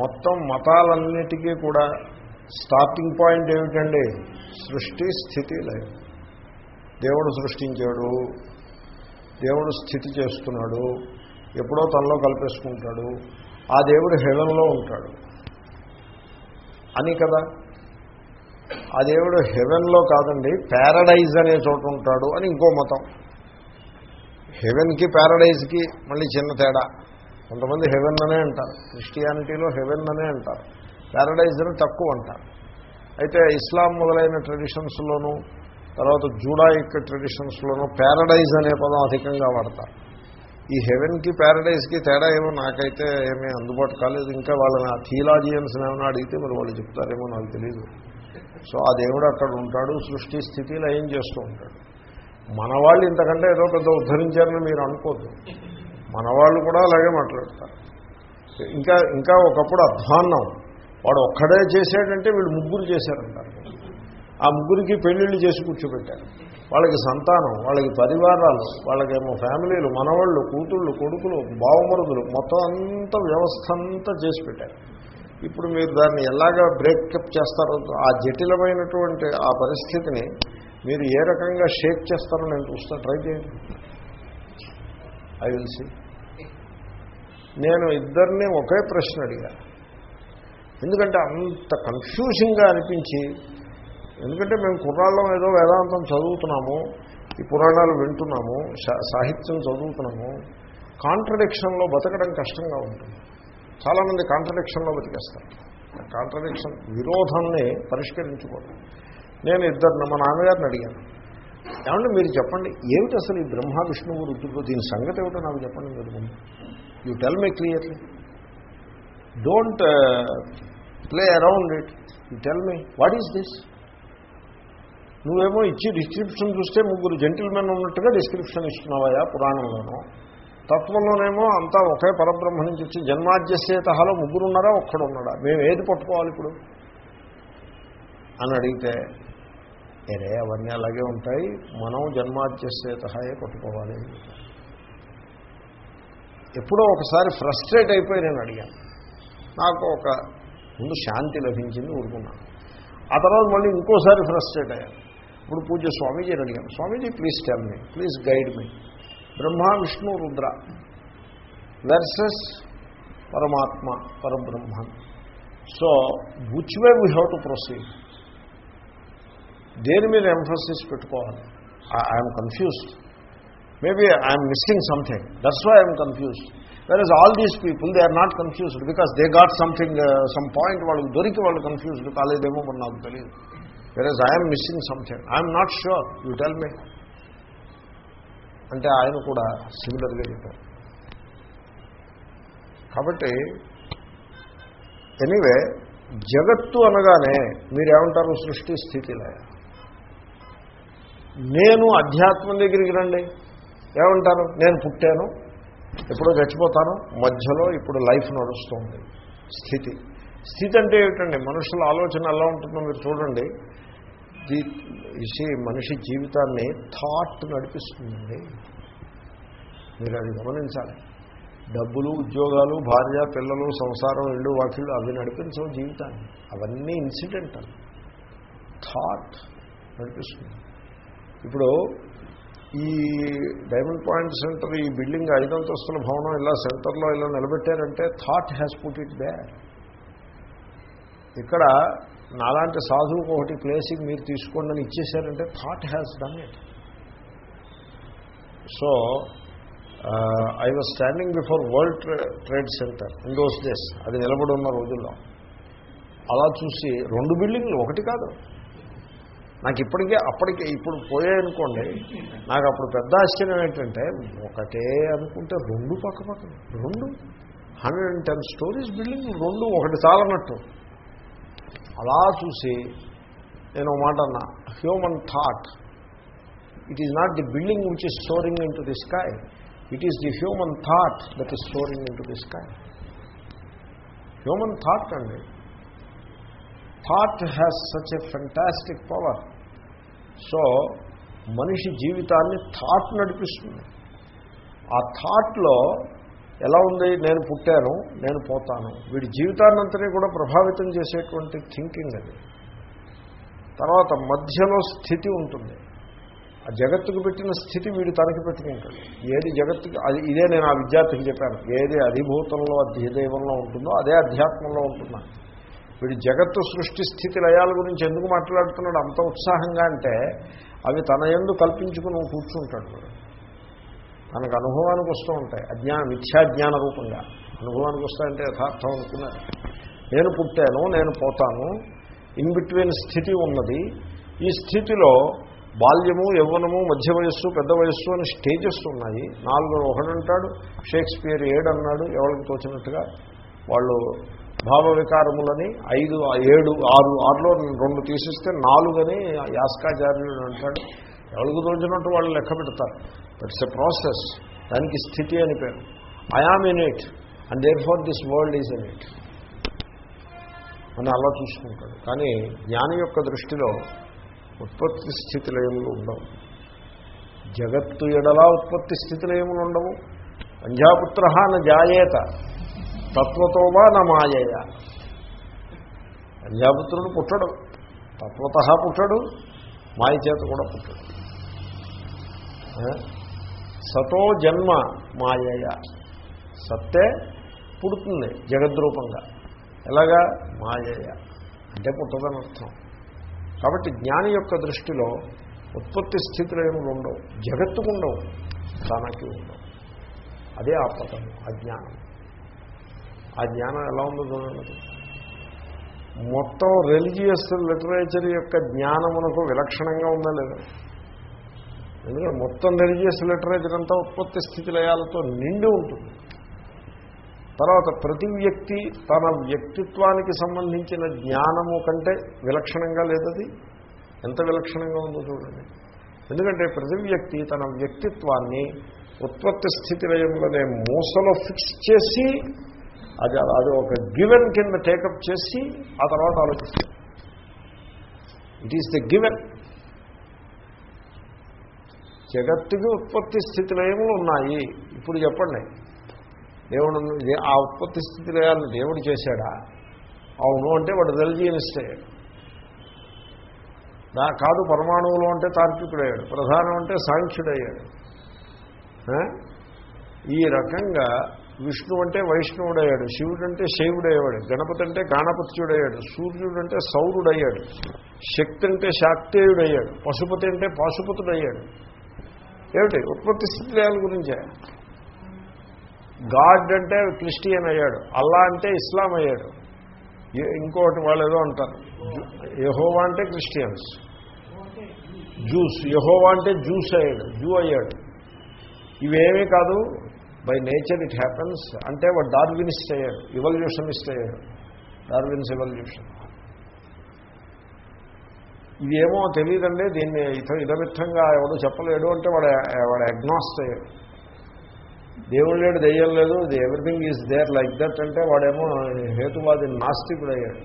మొత్తం మతాలన్నిటికీ కూడా స్టార్టింగ్ పాయింట్ ఏమిటండి? సృష్టి స్థితి లయం. దేవుడు సృష్టించాడు దేవుడు స్థితి చేస్తున్నాడు ఎప్పుడో తనలో కల్పేసుకుంటాడు ఆ దేవుడు హెవెన్లో ఉంటాడు. అని కదా? ఆ దేవుడు హెవెన్లో కాదండి ప్యారడైజ్ అనే చోట ఉంటాడు అని ఇంకో మతం. హెవెన్కి ప్యారడైజ్కి మళ్ళీ చిన్న తేడా. కొంతమంది హెవెన్ అనే అంటారు క్రిస్టియానిటీలో హెవెన్ అనే అంటారు ప్యారడైజ్ అని తక్కువ అంటారు. అయితే ఇస్లాం మొదలైన ట్రెడిషన్స్లోనూ తర్వాత జూడాయిక్ ట్రెడిషన్స్లోనూ ప్యారడైజ్ అనే పదం అధికంగా వాడతారు. ఈ హెవెన్కి ప్యారడైజ్కి తేడా ఏమో నాకైతే ఏమీ అందుబాటు కాలేదు. ఇంకా వాళ్ళని ఆ థియలాజియన్స్ ఏమైనా అడిగితే మరి వాళ్ళు చెప్తారేమో నాకు తెలియదు సో ఆ దేవుడు అక్కడ ఉంటాడు సృష్టి స్థితిలో ఏం చేస్తూ ఉంటాడు? మన వాళ్ళు ఇంతకంటే ఏదో పెద్ద ఉద్ధరించారని మీరు అనుకోద్దు. మన వాళ్ళు కూడా అలాగే మాట్లాడతారు. ఇంకా ఇంకా ఒకప్పుడు అధ్వాన్నం. వాడు ఒక్కడే చేశాడంటే వీళ్ళు ముగ్గురు చేశారంటారు. ఆ ముగ్గురికి పెళ్ళిళ్ళు చేసి కూర్చోబెట్టారు. వాళ్ళకి సంతానం వాళ్ళకి పరివారాలు వాళ్ళకేమో ఫ్యామిలీలు మనవాళ్ళు కూతుళ్ళు కొడుకులు బావమరుదులు మొత్తం అంతా వ్యవస్థ అంతా చేసి పెట్టారు. ఇప్పుడు మీరు దాన్ని ఎలాగా బ్రేకప్ చేస్తారో ఆ జటిలమైనటువంటి ఆ పరిస్థితిని మీరు ఏ రకంగా షేక్ చేస్తారో నేను చూస్తా ట్రై చేయండి. ఐ విల్ సీ నేను ఇద్దరిని ఒకే ప్రశ్న అడిగాను. ఎందుకంటే అంత కన్ఫ్యూజింగ్గా అనిపించి ఎందుకంటే మేము కుర్రాళ్ళం ఏదో వేదాంతం చదువుతున్నాము ఈ పురాణాలు వింటున్నాము సాహిత్యం చదువుతున్నాము కాంట్రడిక్షన్లో బతకడం కష్టంగా ఉంటుంది. చాలామంది కాంట్రడిక్షన్లో బతికేస్తారు. కాంట్రడిక్షన్ విరోధాన్ని పరిష్కరించుకోవడం. నేను ఇద్దరు మా నాన్నగారిని అడిగాను. ఏమంటే మీరు చెప్పండి ఏమిటి అసలు ఈ బ్రహ్మ విష్ణువు రుద్రుడు దీని సంగతి ఏమిటో నాకు చెప్పండి మీరు ముందు. You tell me clearly don't play around it you tell me what is this నువ్వేమో ఇచ్చి డిస్క్రిప్షన్ చూస్తే ముగ్గురు జెంటిల్మెన్ ఉన్నట్టుగా డిస్క్రిప్షన్ ఇస్తున్నావయా పురాణంలోనూ. తత్వంలోనేమో అంతా ఒకే పరబ్రహ్మ నుంచి వచ్చి జన్మాద్యసేతహలో ముగ్గురు ఉన్నారా ఒక్కడు ఉన్నాడా మేము ఏది పట్టుకోవాలి ఇప్పుడు? అని అడిగితే ఏరే అవన్నీ అలాగే ఉంటాయి. మనం జన్మాద్యసేతహయే పట్టుకోవాలి. ఎప్పుడో ఒకసారి ఫ్రస్ట్రేట్ అయిపోయి నేను అడిగాను. నాకు ఒక ముందు శాంతి లభించింది ఊరుకున్నాను. ఆ తర్వాత మళ్ళీ ఇంకోసారి ఫ్రస్ట్రేట్ అయ్యాను. ఇప్పుడు పూజ స్వామీజీని అడిగాను Swamiji please tell me please guide me Brahma Vishnu Rudra versus Paramatma Parabrahma. So which way we have to proceed దేని మీద ఎంఫోసిస్ పెట్టుకోవాలి? I'm confused maybe I'm missing something that's why I'm confused whereas all these people they are not confused because they got something some point వాళ్ళకి దొరికి వాళ్ళు confused కాలేదేమో మరి నాకు తెలియదు. Whereas I'm missing something I'm not sure you tell me అంటే ఆయన కూడా సిమిలర్గా చెప్పారు. కాబట్టి ఎనీవే జగత్తు అనగానే మీరేమంటారు సృష్టి స్థితిలే నేను అధ్యాత్మం దగ్గరికి రండి. ఏమంటారు? నేను పుట్టాను ఎప్పుడో చచ్చిపోతాను మధ్యలో ఇప్పుడు లైఫ్ నడుస్తుంది. స్థితి. స్థితి అంటే ఏమిటండి? మనుషుల ఆలోచన ఎలా ఉంటుందో మీరు చూడండి. ఇసి మనిషి జీవితాన్ని థాట్ నడిపిస్తుందండి. మీరు అది గమనించాలి. డబ్బులు ఉద్యోగాలు భార్య పిల్లలు సంసారం ఇళ్ళు వాకిళ్ళు అవి నడిపించవు జీవితాన్ని. అవన్నీ ఇన్సిడెంటల్ థాట్ నడిపిస్తుంది. ఇప్పుడు ఈ డైమండ్ పాయింట్ సెంటర్ ఈ బిల్డింగ్ ఐదంతస్తుల భవనం ఇలా సెంటర్లో ఇలా నిలబెట్టారంటే thought has put it they ఇక్కడ నాలాంటి సాధువుకు ఒకటి ప్లేసింగ్ మీరు తీసుకోండి అని ఇచ్చేశారంటే thought has done it so I was standing before World Trade Center in those days అది నిలబడి ఉన్న రోజుల్లో. అలా చూసి రెండు బిల్డింగ్లు ఒకటి కాదు. నాకు ఇప్పటికే అప్పటికే ఇప్పుడు పోయాయనుకోండి నాకు అప్పుడు పెద్ద ఆశ్చర్యం ఏంటంటే ఒకటే అనుకుంటే రెండు పక్క పక్కన రెండు. Hundred and ten stories building రెండు ఒకటి చాలన్నట్టు. అలా చూసి నేను మాట అన్నా human thought it is not the building which is storing into the sky it is the human thought that is storing into the sky human thought అండి. Thought has such a fantastic power so మనిషి జీవితాన్ని thought నడిపిస్తుంది. ఆ థాట్లో ఎలా ఉంది? నేను పుట్టాను నేను పోతాను. వీడి జీవితాన్నంతని కూడా ప్రభావితం చేసేటువంటి థింకింగ్ అది. తర్వాత మధ్యలో స్థితి ఉంటుంది. ఆ జగత్తుకు పెట్టిన స్థితి వీడు తనకి పెట్టుకుంటాడు ఏది జగత్తుకి అది ఇదే నేను ఆ విద్యార్థికి చెప్పాను. ఏది అధిభూతంలో అధ్యదైవంలో ఉంటుందో అదే అధ్యాత్మంలో ఉంటుందా? వీడు జగత్తు సృష్టి స్థితి లయాల గురించి ఎందుకు మాట్లాడుతున్నాడు? అంత ఉత్సాహంగా అంటే అవి తన ఎందు కల్పించుకుని కూర్చుంటాడు మనకు అనుభవానికి వస్తూ ఉంటాయి. అజ్ఞాన మిథ్యాజ్ఞాన రూపంగా. అనుభవానికి వస్తాయంటే యథార్థం అనుకున్నారు నేను పుట్టాను నేను పోతాను. ఇన్ బిట్వీన్ స్థితి ఉన్నది. ఈ స్థితిలో బాల్యము యవ్వనము మధ్య వయస్సు పెద్ద వయస్సు అని స్టేజెస్ ఉన్నాయి. నాలుగు ఒకడంటాడు షేక్స్పియర్ ఏడు అన్నాడు ఎవరికి తోచినట్టుగా. వాళ్ళు భావ వికారములని ఐదు ఏడు ఆరు ఆరులో రెండు తీసిస్తే నాలుగని యాస్కాచార్యుడు అంటాడు. ఎవరికి తోచినట్టు వాళ్ళు లెక్క పెడతారు. ఇట్స్ ఎ ప్రాసెస్ దానికి స్థితి అని పేరు. I am in it and therefore this world is in it అని అలా చూసుకుంటాడు. కానీ జ్ఞాని యొక్క దృష్టిలో ఉత్పత్తి స్థితిలయములు ఉండవు. జగత్తు ఎడలా ఉత్పత్తి స్థితిలయములు ఉండవు. పంజాపుత్ర న జాయేత తత్వతోవా నా మాయేయ. పంజాపుత్రుడు పుట్టడు. తత్వత పుట్టడు. మాయ చేత కూడా పుట్టడు. సతో జన్మ మాయయ. సత్తే పుడుతుంది జగద్రూపంగా. ఎలాగా? మాయయ. అంటే పుట్టదని అర్థం కాబట్టి జ్ఞాని యొక్క దృష్టిలో ఉత్పత్తి స్థితిలో ఏమి ఉండవు? జగత్తుకు ఉండవు. తనకి ఉండవు. అదే ఆ పదము అజ్ఞానం ఆ జ్ఞానం ఎలా ఉందో చూడండి. మొత్తం రిలీజియస్ లిటరేచర్ యొక్క జ్ఞానమునకు విలక్షణంగా ఉందా లేదా? ఎందుకంటే మొత్తం రిలీజియస్ లిటరేచర్ అంతా ఉత్పత్తి స్థితి లయాలతో నిండి ఉంటుంది. తర్వాత ప్రతి వ్యక్తి తన వ్యక్తిత్వానికి సంబంధించిన జ్ఞానము కంటే విలక్షణంగా లేదది? ఎంత విలక్షణంగా ఉందో చూడండి. ఎందుకంటే ప్రతి వ్యక్తి తన వ్యక్తిత్వాన్ని ఉత్పత్తి స్థితి లయంలోనే మూసలో ఫిక్స్ చేసి అది అది ఒక గివెన్ కింద టేకప్ చేసి ఆ తర్వాత ఆలోచిస్తుంది. ఇట్ ఈస్ ద గివెన్ జగత్తుకి ఉత్పత్తి స్థితి లయములు ఉన్నాయి. ఇప్పుడు చెప్పండి. దేవుడు ఆ ఉత్పత్తి స్థితి లయాలను దేవుడు చేశాడా? అవును అంటే వాడు రిలిజియనిస్ట్ అయ్యాడు దా కాదు పరమాణువులు అంటే తార్కికుడయ్యాడు. ప్రధానం అంటే సాంఖ్యుడయ్యాడు. ఈ రకంగా విష్ణు అంటే వైష్ణవుడయ్యాడు. శివుడు అంటే శైవుడయ్యాడు. గణపతి అంటే గాణపత్యుడయ్యాడు. సూర్యుడు అంటే సౌరుడయ్యాడు. శక్తి అంటే శాక్తేయుడయ్యాడు. పశుపతి అంటే పాశుపతుడయ్యాడు. ఏమిటి? ఉత్పత్తి స్థితిలయాల గురించే. గాడ్ అంటే క్రిస్టియన్ అయ్యాడు. అల్లా అంటే ఇస్లాం అయ్యాడు. ఇంకోటి వాళ్ళు ఏదో అంటారు. యహోవా అంటే క్రిస్టియన్స్. జ్యూస్ యహోవా అంటే జ్యూస్ అయ్యాడు జూ అయ్యాడు. ఇవేమీ కాదు బై నేచర్ ఇట్ హ్యాపన్స్. అంటే వాడు డార్వినిస్ట్ అయ్యాడు ఇవల్యూషనిస్ట్ అయ్యాడు. డార్విన్స్ ఇవల్యూషన్ ఇదేమో తెలియదండి దీన్ని ఇత ఇదమిత్తంగా ఎవడు చెప్పలేడు అంటే వాడు వాడు అగ్నాస్ట్ అయ్యాడు దేవుడు లేడు దెయ్యం లేదు everything is there like that అంటే వాడేమో హేతువాది నాస్తికుడు అయ్యాడు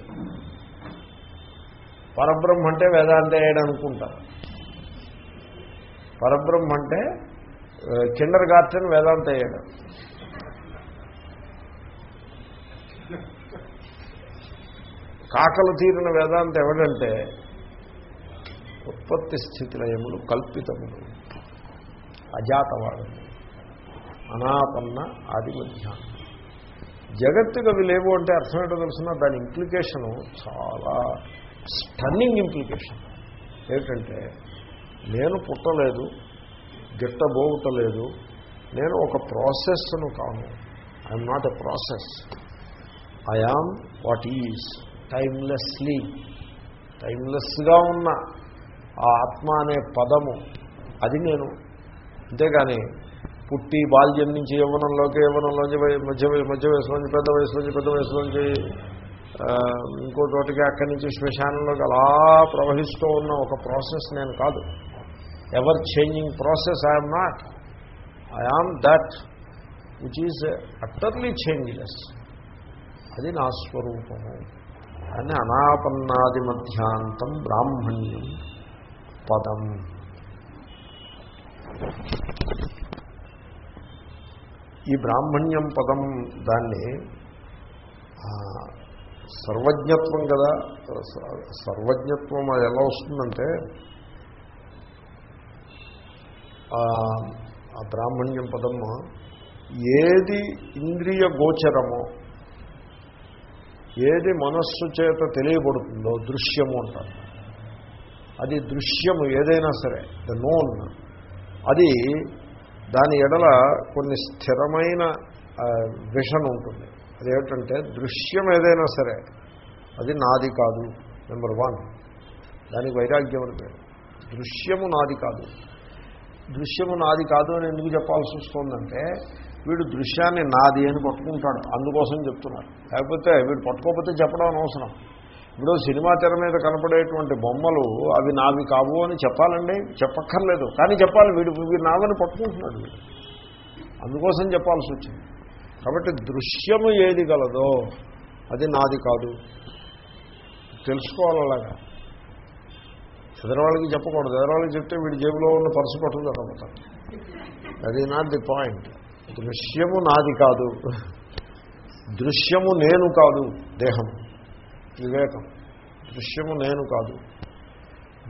పరబ్రహ్మ అంటే వేదాంత అయ్యాడు అనుకుంటారు పరబ్రహ్మ అంటే కిండర్ గార్టెన్ వేదాంత అయ్యాడు కాకలు తీరిన వేదాంత ఎవడంటే ఉత్పత్తి స్థితిలయములు కల్పితములు. అజాతవాదము. అనాపన్న ఆది మధ్యాహ్నం జగత్తుకు అవి లేవు అంటే అర్థమేటో తెలుసిన? దాని ఇంప్లికేషను చాలా స్టన్నింగ్ ఇంప్లికేషన్ ఏమిటంటే నేను పుట్టలేదు గిట్టబోవుటలేదు నేను ఒక ప్రాసెస్ను కాను. I'm not a process I am what is timelessly టైమ్లెస్గా ఉన్న ఆ ఆత్మ అనే పదము అది నేను. అంతేగాని పుట్టి బాల్యం నుంచి యవ్వనంలోకి యవ్వనంలోంచి మధ్య మధ్య వయసులోంచి పెద్ద వయసులోంచి పెద్ద వయసులోంచి ఇంకో చోటికి అక్కడి నుంచి శ్మశానంలోకి అలా ప్రవహిస్తూ ఉన్న ఒక ప్రాసెస్ నేను కాదు. Ever changing process I'm not. I am that which is utterly changeless. అది నా స్వరూపము. అని అనాపన్నాది మధ్యాంతం బ్రాహ్మణ్యం. పదం. ఈ బ్రాహ్మణ్యం పదం దాన్ని సర్వజ్ఞత్వం కదా సర్వజ్ఞత్వం అది ఎలా వస్తుందంటే ఆ బ్రాహ్మణ్యం పదం ఏది ఇంద్రియ గోచరమో ఏది మనస్సు చేత తెలియబడుతుందో దృశ్యము అంటారు. అది దృశ్యము ఏదైనా సరే ద నోన్ అది దాని ఎడల కొన్ని స్థిరమైన విషన్ ఉంటుంది. అదేంటంటే దృశ్యం ఏదైనా సరే అది నాది కాదు నెంబర్ వన్ దానికి వైరాగ్యం అని పేరు. దృశ్యము నాది కాదు. దృశ్యము నాది కాదు అని ఎందుకు చెప్పాల్సి వస్తుందంటే వీడు దృశ్యాన్ని నాది అని పట్టుకుంటాడు. అందుకోసం చెప్తున్నారు. లేకపోతే వీడు పట్టుకోకపోతే చెప్పడం అనవసరం. ఇప్పుడు సినిమా తెర మీద కనపడేటువంటి బొమ్మలు అవి నావి కావు అని చెప్పాలండి. చెప్పక్కర్లేదు. కానీ చెప్పాలి. వీడు వీడు నావని పట్టుకుంటున్నాడు వీడు. అందుకోసం చెప్పాల్సి వచ్చింది. కాబట్టి దృశ్యము ఏది గలదో అది నాది కాదు. తెలుసుకోవాలలాగా ఎదరవాళ్ళకి చెప్పకూడదు. ఎదరవాళ్ళకి చెప్తే వీడి జేబులో ఉన్న పర్సు పట్టుకుపోతారు అది నాట్ ది పాయింట్ దృశ్యము నాది కాదు. దృశ్యము నేను కాదు. దేహం వివేకం. దృశ్యము నేను కాదు.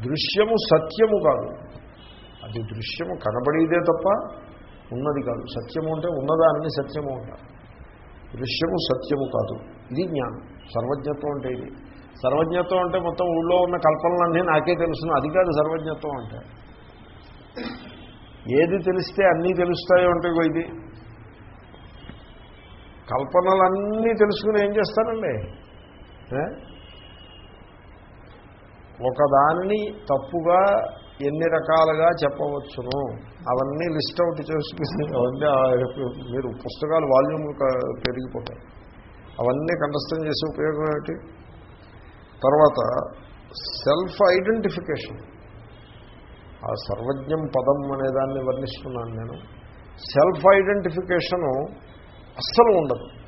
దృశ్యము సత్యము కాదు. అది దృశ్యము కనబడేదే తప్ప ఉన్నది కాదు. సత్యము అంటే ఉన్నదాన్ని సత్యము అంటారు. దృశ్యము సత్యము కాదు. ఇది జ్ఞానం. సర్వజ్ఞత్వం అంటే ఇది. సర్వజ్ఞత్వం అంటే మొత్తం ఊళ్ళో ఉన్న కల్పనలన్నీ నాకే తెలుసును అది కాదు సర్వజ్ఞత్వం అంటే. ఏది తెలిస్తే అన్నీ తెలుస్తాయో అంటే ఇది. కల్పనలన్నీ తెలుసుకుని ఏం చేస్తారండి? ఒకదానిని తప్పుగా ఎన్ని రకాలుగా చెప్పవచ్చును? అవన్నీ లిస్ట్ అవుట్ చేసుకుని అవన్నీ మీరు పుస్తకాలు వాల్యూమ్ పెరిగిపోతాయి. అవన్నీ కంఠస్థం చేసే ఉపయోగం ఏమిటి? తర్వాత సెల్ఫ్ ఐడెంటిఫికేషన్. ఆ సర్వజ్ఞం పదం అనే దాన్ని వర్ణిస్తున్నాను నేను. సెల్ఫ్ ఐడెంటిఫికేషను అస్సలు ఉండదు.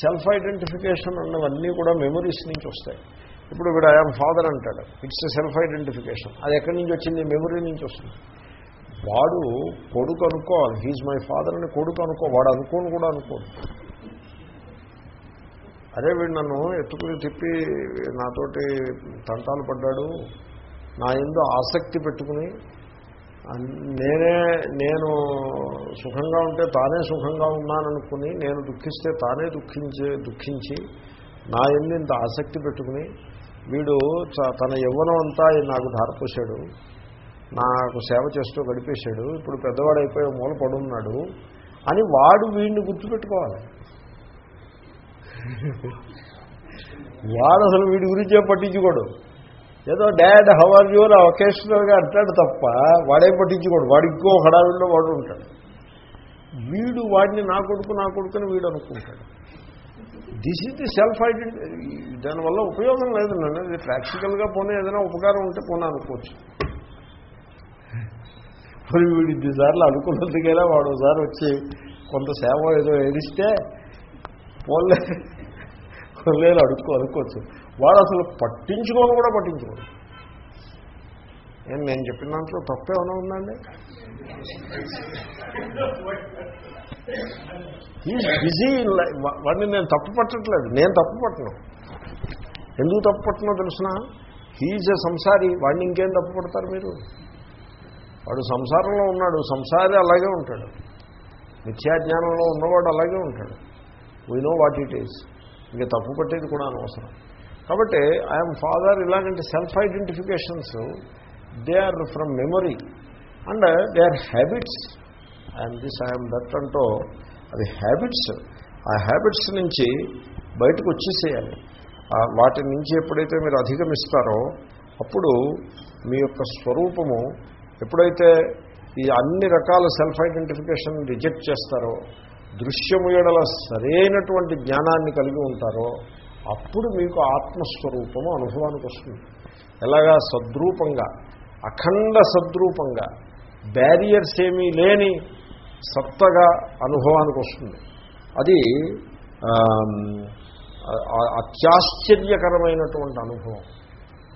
సెల్ఫ్ ఐడెంటిఫికేషన్ అన్నవన్నీ కూడా మెమరీస్ నుంచి వస్తాయి. ఇప్పుడు వీడు ఐఎమ్ ఫాదర్ అంటాడు. It's self identification. అది ఎక్కడి నుంచి వచ్చింది? మెమరీ నుంచి వస్తుంది. వాడు కొడుకు అనుకోవాలి. హీజ్ మై ఫాదర్ అని కొడుకు అనుకో వాడు అనుకోను కూడా అనుకోడు అదే వీడు నన్ను ఎత్తుకుని తిప్పి నాతోటి తంటాలు పడ్డాడు. నా ఎందు ఆసక్తి పెట్టుకుని నేనే నేను సుఖంగా ఉంటే తానే సుఖంగా ఉన్నాననుకుని నేను దుఃఖిస్తే తానే దుఃఖించే దుఃఖించి నా ఎందు ఇంత ఆసక్తి పెట్టుకుని వీడు చ- తన యవ్వనం అంతా నాకు ధారపోసాడు నాకు సేవ చేస్తూ గడిపేశాడు ఇప్పుడు పెద్దవాడైపోయి మూల పడున్నాడు అని వాడు వీడిని గుర్తుపెట్టుకోవాలి. వాడు అసలు వీడి గురించే పట్టించుకోడు. ఏదో డాడ్ హవర్ యూ అని ఒకేషనల్గా అంటాడు తప్ప వాడే పట్టించుకోడు. వాడు ఇంకో హడావిడిలో వాడు ఉంటాడు. వీడు వాడిని నా కొడుకు నా కొడుకుని వీడు అనుకుంటాడు. This is the self identity దానివల్ల ఉపయోగం లేదు నన్ను. ఇది ప్రాక్టికల్గా పోనీ ఏదైనా ఉపకారం ఉంటే పోనీ అనుకోవచ్చు. మరి వీడు ఇన్నిసార్లు అనుకున్నందుకేలా వాడు ఒకసారి వచ్చి కొంత సేవ ఏదో ఏడిస్తే పోలే పోలేదు అడుక్కో అనుకోవచ్చు. వాడు అసలు పట్టించుకోను కూడా పట్టించుకోడు. ఏం నేను చెప్పిన దాంట్లో తప్పేమైనా ఉందండి? ఈజ్ బిజీ వాడిని నేను తప్పు పట్టట్లేదు. నేను తప్పు పట్టను. ఎందుకు తప్పు పట్టనో తెలిసిన? హీజ్ ఎ సంసారి వాడిని ఇంకేం తప్పు పడతారు మీరు? వాడు సంసారంలో ఉన్నాడు. సంసారి అలాగే ఉంటాడు. మిథ్యాజ్ఞానంలో ఉన్నవాడు అలాగే ఉంటాడు. We know what it is ఇంకా తప్పు పట్టేది కూడా అనవసరం. కాబట్టి ఐఎమ్ ఫాదర్ ఇలాంటి self identifications they are from memory and they are habits I'm this I'm that అంటూ అది హ్యాబిట్స్ ఆ హ్యాబిట్స్ నుంచి బయటకు వచ్చేసేయాలి. వాటి నుంచి ఎప్పుడైతే మీరు అధిగమిస్తారో అప్పుడు మీ యొక్క స్వరూపము ఎప్పుడైతే ఈ అన్ని రకాల సెల్ఫ్ ఐడెంటిఫికేషన్ రిజెక్ట్ చేస్తారో దృశ్యము ఎడల సరైనటువంటి జ్ఞానాన్ని కలిగి ఉంటారో అప్పుడు మీకు ఆత్మస్వరూపము అనుభవానికి వస్తుంది. ఎలాగా? సద్రూపంగా. అఖండ సద్రూపంగా. బ్యారియర్స్ ఏమీ లేని సత్తగా అనుభవానికి వస్తుంది. అది అత్యాశ్చర్యకరమైనటువంటి అనుభవం.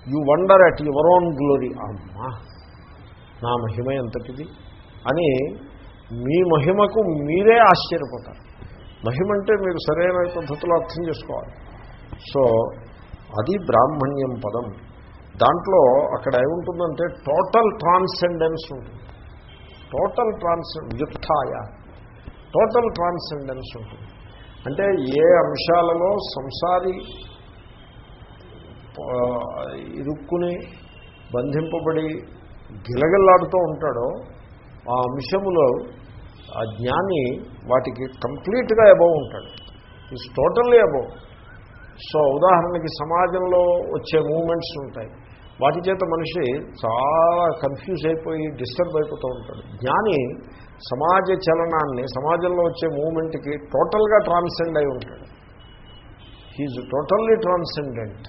You wonder at your own glory అమ్మా నా మహిమ ఎంతటిది? అని మీ మహిమకు మీరే ఆశ్చర్యపోతారు. మహిమ అంటే మీరు సరైన పద్ధతిలో అర్థం చేసుకోవాలి. సో అది బ్రాహ్మణ్యం పదం. దాంట్లో అక్కడ ఏముంటుందంటే టోటల్ ట్రాన్సెండెన్స్ ఉంటుంది. టోటల్ ట్రాన్స్ వ్యుత్థాయ. టోటల్ ట్రాన్సెండెన్స్ ఉంటుంది. అంటే ఏ అంశాలలో సంసారి ఇరుక్కుని బంధింపబడి గిలగిల్లాడుతూ ఉంటాడో ఆ అంశములో ఆ జ్ఞాని వాటికి కంప్లీట్గా అబౌవ్ ఉంటాడు. ఈజ్ టోటల్లీ అబౌవ్ సో ఉదాహరణకి సమాజంలో వచ్చే మూమెంట్స్ ఉంటాయి. వాటి చేత మనిషి చాలా కన్ఫ్యూజ్ అయిపోయి డిస్టర్బ్ అయిపోతూ ఉంటాడు. జ్ఞాని సమాజ చలనాన్ని సమాజంలో వచ్చే మూమెంట్కి టోటల్గా ట్రాన్సెండ్ అయి ఉంటాడు. He's totally transcendent.